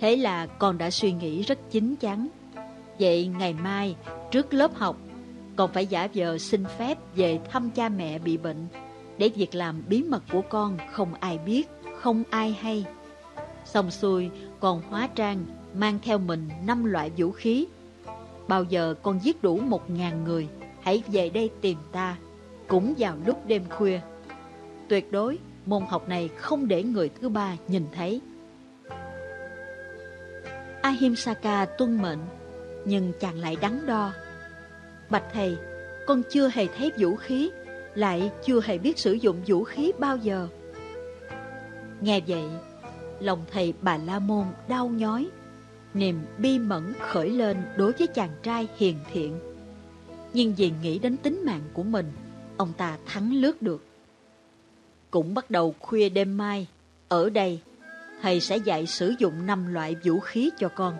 Thế là con đã suy nghĩ rất chín chắn Vậy ngày mai trước lớp học Con phải giả vờ xin phép về thăm cha mẹ bị bệnh để việc làm bí mật của con không ai biết, không ai hay. Xong xuôi, còn hóa trang, mang theo mình năm loại vũ khí. Bao giờ con giết đủ một ngàn người, hãy về đây tìm ta, cũng vào lúc đêm khuya. Tuyệt đối, môn học này không để người thứ ba nhìn thấy. Ahimsaka tuân mệnh, nhưng chàng lại đắn đo. Bạch thầy, con chưa hề thấy vũ khí, lại chưa hề biết sử dụng vũ khí bao giờ. Nghe vậy, lòng thầy bà La Môn đau nhói, niềm bi mẫn khởi lên đối với chàng trai hiền thiện. Nhưng vì nghĩ đến tính mạng của mình, ông ta thắng lướt được. Cũng bắt đầu khuya đêm mai, ở đây, thầy sẽ dạy sử dụng năm loại vũ khí cho con.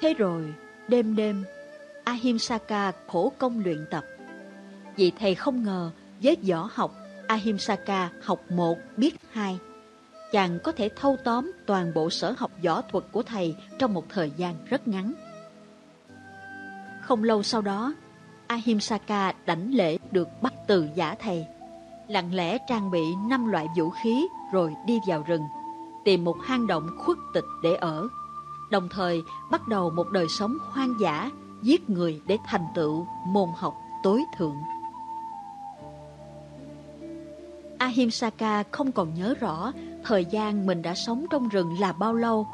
Thế rồi, đêm đêm, Ahimsaka khổ công luyện tập. Vì thầy không ngờ với võ học Ahimsaka học một biết hai. Chàng có thể thâu tóm toàn bộ sở học võ thuật của thầy trong một thời gian rất ngắn. Không lâu sau đó, Ahimsaka đảnh lễ được bắt từ giả thầy. Lặng lẽ trang bị năm loại vũ khí rồi đi vào rừng, tìm một hang động khuất tịch để ở. Đồng thời bắt đầu một đời sống hoang dã, giết người để thành tựu môn học tối thượng. Ahimsaka không còn nhớ rõ thời gian mình đã sống trong rừng là bao lâu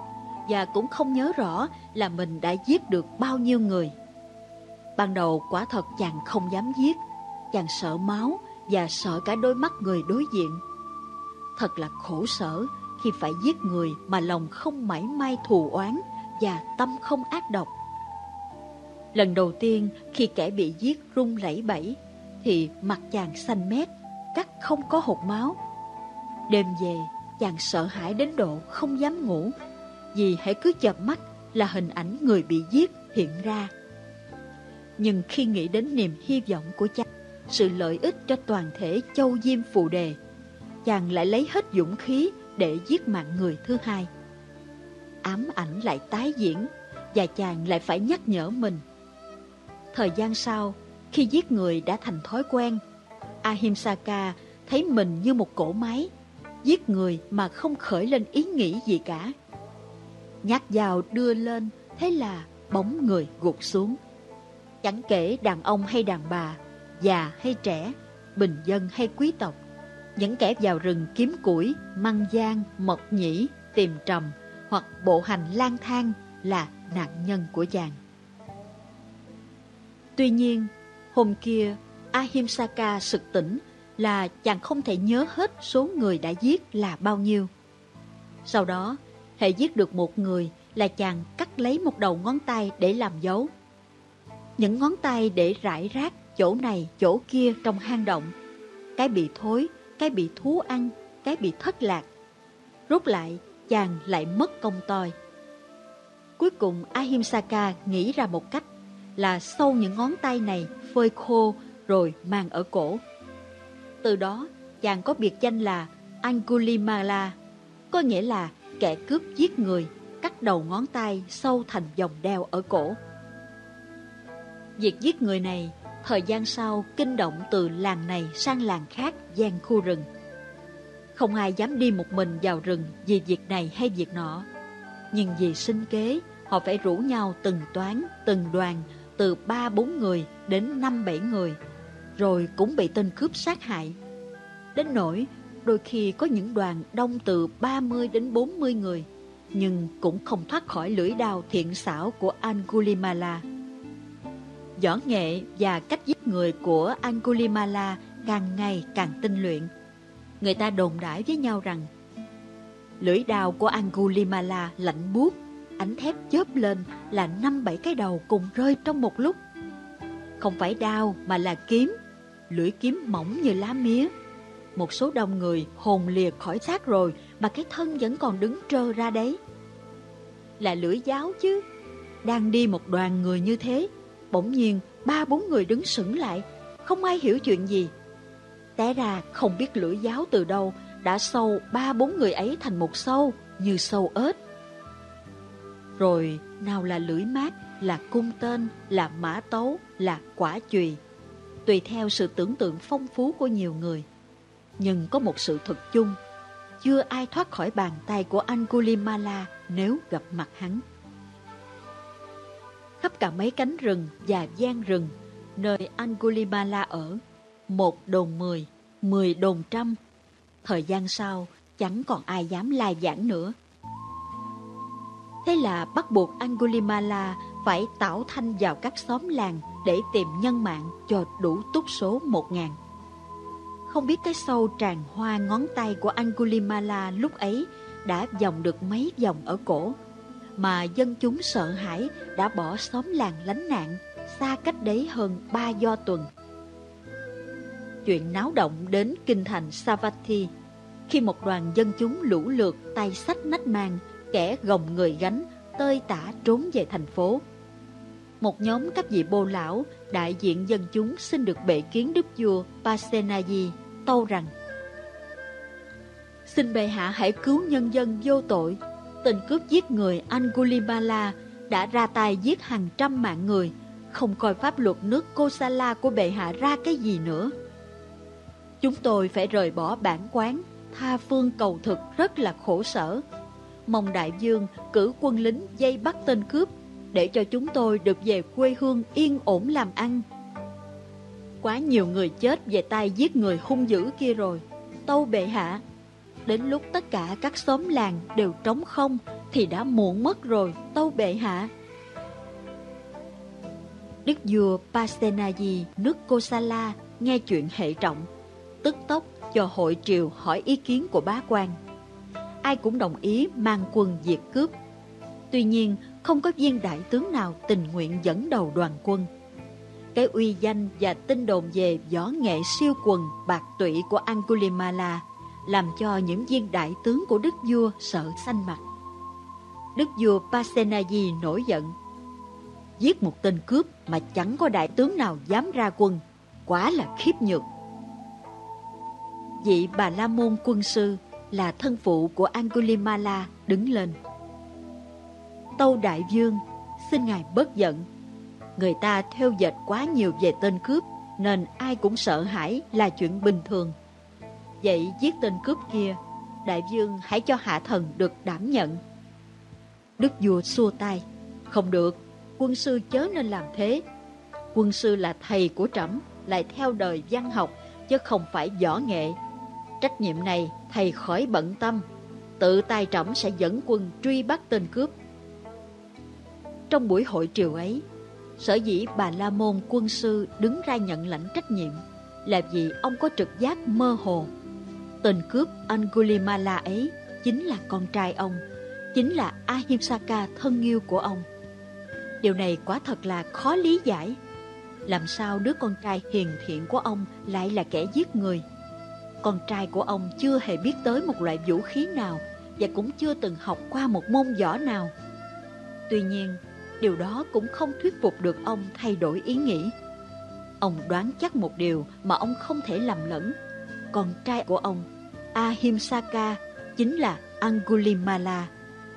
và cũng không nhớ rõ là mình đã giết được bao nhiêu người. Ban đầu quả thật chàng không dám giết, chàng sợ máu và sợ cả đôi mắt người đối diện. Thật là khổ sở khi phải giết người mà lòng không mảy may thù oán và tâm không ác độc. Lần đầu tiên khi kẻ bị giết run lẩy bẩy thì mặt chàng xanh mét cắt không có hột máu. Đêm về, chàng sợ hãi đến độ không dám ngủ, vì hãy cứ chợp mắt là hình ảnh người bị giết hiện ra. Nhưng khi nghĩ đến niềm hy vọng của cha, sự lợi ích cho toàn thể châu diêm phù đề, chàng lại lấy hết dũng khí để giết mạng người thứ hai. Ám ảnh lại tái diễn, và chàng lại phải nhắc nhở mình. Thời gian sau, khi giết người đã thành thói quen, Ahimsaka thấy mình như một cỗ máy, giết người mà không khởi lên ý nghĩ gì cả. Nhát dao đưa lên, thế là bóng người gục xuống. Chẳng kể đàn ông hay đàn bà, già hay trẻ, bình dân hay quý tộc, những kẻ vào rừng kiếm củi, măng giang, mật nhĩ, tìm trầm hoặc bộ hành lang thang là nạn nhân của chàng. Tuy nhiên, hôm kia Ahimsaka sực tỉnh là chàng không thể nhớ hết số người đã giết là bao nhiêu. Sau đó, hệ giết được một người là chàng cắt lấy một đầu ngón tay để làm dấu. Những ngón tay để rải rác chỗ này chỗ kia trong hang động. Cái bị thối, cái bị thú ăn, cái bị thất lạc. Rút lại, chàng lại mất công toi. Cuối cùng Ahimsaka nghĩ ra một cách là sâu những ngón tay này phơi khô rồi mang ở cổ. Từ đó, chàng có biệt danh là Angulimala, có nghĩa là kẻ cướp giết người, cắt đầu ngón tay sâu thành vòng đeo ở cổ. Việc giết người này, thời gian sau kinh động từ làng này sang làng khác gian khu rừng. Không ai dám đi một mình vào rừng vì việc này hay việc nọ. Nhưng vì sinh kế, họ phải rủ nhau từng toán, từng đoàn, từ ba bốn người đến năm bảy người, rồi cũng bị tên cướp sát hại. Đến nỗi, đôi khi có những đoàn đông từ 30 đến 40 người, nhưng cũng không thoát khỏi lưỡi đao thiện xảo của Angulimala. Võ nghệ và cách giết người của Angulimala càng ngày càng tinh luyện. Người ta đồn đãi với nhau rằng lưỡi đao của Angulimala lạnh buốt, ánh thép chớp lên là năm bảy cái đầu cùng rơi trong một lúc. Không phải đao mà là kiếm, lưỡi kiếm mỏng như lá mía. Một số đông người hồn liệt khỏi xác rồi mà cái thân vẫn còn đứng trơ ra đấy. Là lưỡi giáo chứ. Đang đi một đoàn người như thế, bỗng nhiên ba bốn người đứng sững lại, không ai hiểu chuyện gì. Té ra không biết lưỡi giáo từ đâu đã sâu ba bốn người ấy thành một sâu như sâu ếch. Rồi nào là lưỡi mát, là cung tên, là mã tấu, là quả chùy. Tùy theo sự tưởng tượng phong phú của nhiều người. Nhưng có một sự thật chung, chưa ai thoát khỏi bàn tay của Angulimala nếu gặp mặt hắn. Khắp cả mấy cánh rừng và gian rừng, nơi Angulimala ở, một đồn mười, mười đồn trăm. Thời gian sau, chẳng còn ai dám lai giảng nữa. Thế là bắt buộc Angulimala phải tảo thanh vào các xóm làng để tìm nhân mạng cho đủ túc số một ngàn. Không biết cái sâu tràn hoa ngón tay của Angulimala lúc ấy đã vòng được mấy vòng ở cổ, mà dân chúng sợ hãi đã bỏ xóm làng lánh nạn, xa cách đấy hơn ba do tuần. Chuyện náo động đến kinh thành Savatthi, khi một đoàn dân chúng lũ lượt tay sách nách mang, kẻ gồng người gánh, tơi tả trốn về thành phố. Một nhóm các vị bô lão, đại diện dân chúng xin được bệ kiến đức vua Pasenaji, tâu rằng Xin bệ hạ hãy cứu nhân dân vô tội tên cướp giết người Angulimala đã ra tay giết hàng trăm mạng người, không coi pháp luật nước Kosala của bệ hạ ra cái gì nữa. Chúng tôi phải rời bỏ bản quán, tha phương cầu thực rất là khổ sở. Mong đại dương cử quân lính dây bắt tên cướp để cho chúng tôi được về quê hương yên ổn làm ăn. Quá nhiều người chết về tay giết người hung dữ kia rồi. Tâu bệ hạ, đến lúc tất cả các xóm làng đều trống không thì đã muộn mất rồi, tâu bệ hạ. Đức vua Pasenaji nước Kosala nghe chuyện hệ trọng, tức tốc cho hội triều hỏi ý kiến của bá quan. Ai cũng đồng ý mang quân diệt cướp. Tuy nhiên, không có viên đại tướng nào tình nguyện dẫn đầu đoàn quân. Cái uy danh và tin đồn về võ nghệ siêu quần bạc tụy của Angulimala làm cho những viên đại tướng của đức vua sợ xanh mặt. Đức vua Pasenaji nổi giận. Giết một tên cướp mà chẳng có đại tướng nào dám ra quân, quá là khiếp nhược. Vị Bà La Môn quân sư là thân phụ của Angulimala đứng lên. Tâu Đại vương, xin Ngài bớt giận. Người ta theo dệt quá nhiều về tên cướp, nên ai cũng sợ hãi là chuyện bình thường. Vậy giết tên cướp kia, Đại vương hãy cho Hạ Thần được đảm nhận. Đức vua xua tay, không được, quân sư chớ nên làm thế. Quân sư là thầy của trẫm, lại theo đời văn học, chứ không phải võ nghệ. Trách nhiệm này thầy khỏi bận tâm, tự tay trẫm sẽ dẫn quân truy bắt tên cướp. Trong buổi hội triều ấy, sở dĩ bà La Môn quân sư đứng ra nhận lãnh trách nhiệm là vì ông có trực giác mơ hồ. Tên cướp Angulimala ấy chính là con trai ông, chính là Ahimsaka thân yêu của ông. Điều này quả thật là khó lý giải. Làm sao đứa con trai hiền thiện của ông lại là kẻ giết người? Con trai của ông chưa hề biết tới một loại vũ khí nào và cũng chưa từng học qua một môn võ nào. Tuy nhiên, điều đó cũng không thuyết phục được ông thay đổi ý nghĩ. Ông đoán chắc một điều mà ông không thể lầm lẫn. Con trai của ông, Ahimsaka, chính là Angulimala.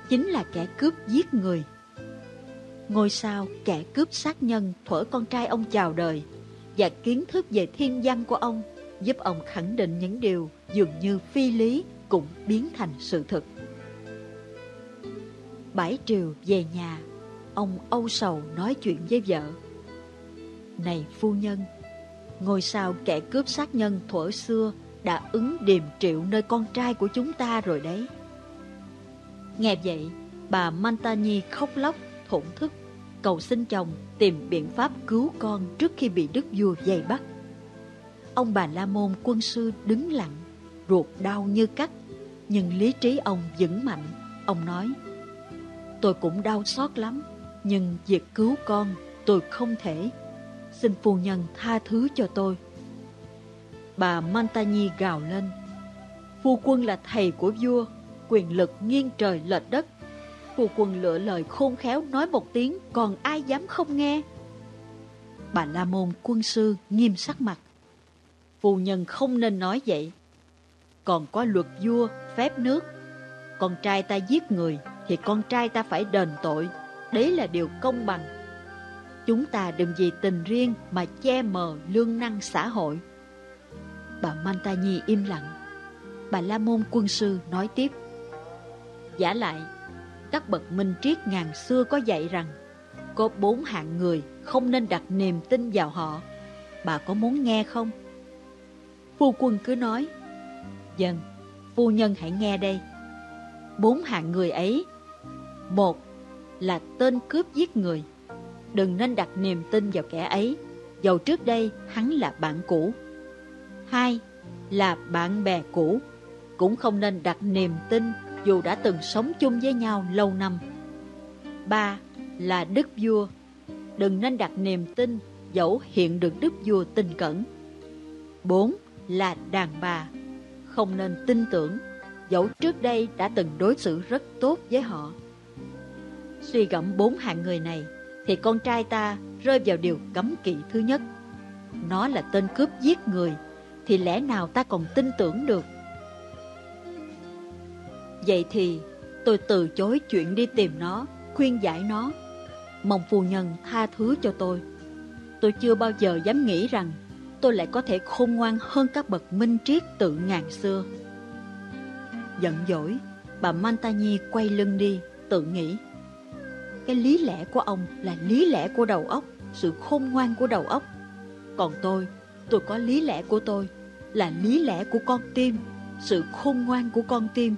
chính là kẻ cướp giết người. Ngôi sao kẻ cướp sát nhân thuở con trai ông chào đời và kiến thức về thiên văn của ông giúp ông khẳng định những điều dường như phi lý cũng biến thành sự thực. Bãi triều về nhà, ông âu sầu nói chuyện với vợ. Này phu nhân, ngôi sao kẻ cướp sát nhân thuở xưa đã ứng điềm triệu nơi con trai của chúng ta rồi đấy. Nghe vậy, bà Mantani khóc lóc, thổn thức, cầu xin chồng tìm biện pháp cứu con trước khi bị đức vua dày bắt. Ông bà La Môn quân sư đứng lặng, ruột đau như cắt, nhưng lý trí ông vững mạnh. Ông nói, tôi cũng đau xót lắm, nhưng việc cứu con tôi không thể. Xin phu nhân tha thứ cho tôi. Bà Mantani gào lên, phu quân là thầy của vua, quyền lực nghiêng trời lệch đất. Phu quân lựa lời khôn khéo nói một tiếng, còn ai dám không nghe? Bà La Môn quân sư nghiêm sắc mặt. Phu nhân không nên nói vậy. Còn có luật vua, phép nước. Con trai ta giết người thì con trai ta phải đền tội. Đấy là điều công bằng. Chúng ta đừng vì tình riêng mà che mờ lương năng xã hội. Bà Manta Nhi im lặng. Bà La Môn quân sư nói tiếp. Giả lại, các bậc minh triết ngàn xưa có dạy rằng có bốn hạng người không nên đặt niềm tin vào họ. Bà có muốn nghe không? Phu quân cứ nói. Dân, phu nhân hãy nghe đây. Bốn hạng người ấy. Một là tên cướp giết người. Đừng nên đặt niềm tin vào kẻ ấy, dầu trước đây hắn là bạn cũ. Hai là bạn bè cũ, cũng không nên đặt niềm tin dù đã từng sống chung với nhau lâu năm. Ba là đức vua, đừng nên đặt niềm tin dẫu hiện được đức vua tình cẩn. Bốn là đàn bà, không nên tin tưởng dẫu trước đây đã từng đối xử rất tốt với họ. Suy gẫm bốn hạng người này, thì con trai ta rơi vào điều cấm kỵ thứ nhất. Nó là tên cướp giết người, thì lẽ nào ta còn tin tưởng được? Vậy thì tôi từ chối chuyện đi tìm nó, khuyên giải nó. Mong phu nhân tha thứ cho tôi. Tôi chưa bao giờ dám nghĩ rằng tôi lại có thể khôn ngoan hơn các bậc minh triết tự ngàn xưa. Giận dỗi, bà Mantani quay lưng đi, tự nghĩ. Cái lý lẽ của ông là lý lẽ của đầu óc, sự khôn ngoan của đầu óc. Còn tôi, tôi có lý lẽ của tôi, là lý lẽ của con tim, sự khôn ngoan của con tim.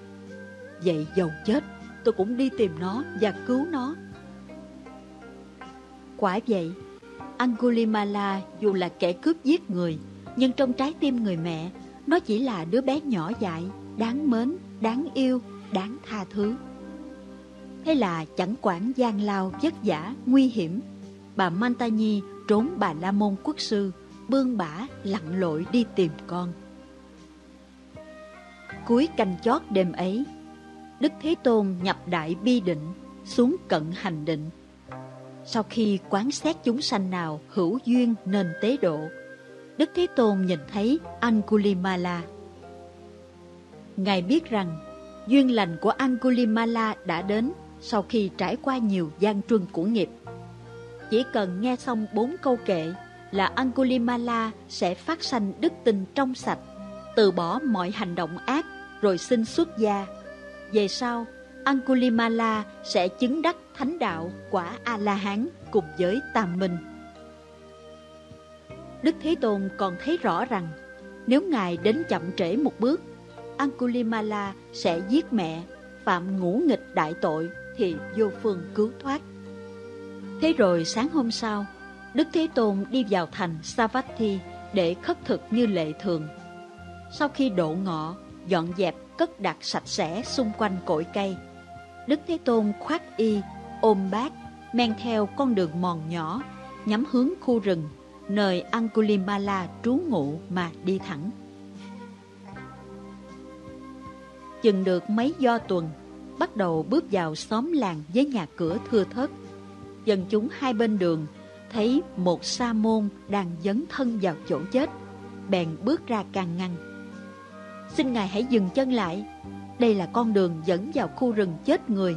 Vậy dầu chết, tôi cũng đi tìm nó và cứu nó. Quả vậy, Angulimala dù là kẻ cướp giết người, nhưng trong trái tim người mẹ, nó chỉ là đứa bé nhỏ dại, đáng mến, đáng yêu, đáng tha thứ. Thế là chẳng quản gian lao vất vả, nguy hiểm, bà Mantani trốn bà La Môn quốc sư, bươn bả lặn lội đi tìm con. Cuối canh chót đêm ấy, Đức Thế Tôn nhập đại bi định, xuống cận hành định, sau khi quán xét chúng sanh nào hữu duyên nên tế độ, Đức Thế Tôn nhìn thấy Angulimala. Ngài biết rằng duyên lành của Angulimala đã đến sau khi trải qua nhiều gian truân của nghiệp. Chỉ cần nghe xong bốn câu kệ là Angulimala sẽ phát sanh đức tin trong sạch, từ bỏ mọi hành động ác rồi xin xuất gia. Về sau, Angulimala sẽ chứng đắc thánh đạo quả A-la-hán cùng với Tam Minh. Đức Thế Tôn còn thấy rõ rằng nếu Ngài đến chậm trễ một bước, Angulimala sẽ giết mẹ, phạm ngũ nghịch đại tội thì vô phương cứu thoát. Thế rồi sáng hôm sau, Đức Thế Tôn đi vào thành Savatthi để khất thực như lệ thường. Sau khi đổ ngọ, dọn dẹp cất đặt sạch sẽ xung quanh cội cây, Đức Thế Tôn khoác y, ôm bát, men theo con đường mòn nhỏ, nhắm hướng khu rừng, nơi Angulimala trú ngụ mà đi thẳng. Chừng được mấy do tuần, bắt đầu bước vào xóm làng với nhà cửa thưa thớt. Dân chúng hai bên đường thấy một sa môn đang dấn thân vào chỗ chết, bèn bước ra can ngăn. Xin Ngài hãy dừng chân lại, đây là con đường dẫn vào khu rừng chết người,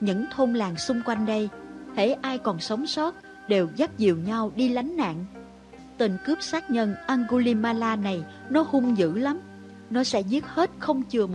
những thôn làng xung quanh đây, hễ ai còn sống sót đều dắt dìu nhau đi lánh nạn. Tên cướp sát nhân Angulimala này nó hung dữ lắm. Nó sẽ giết hết không chừa một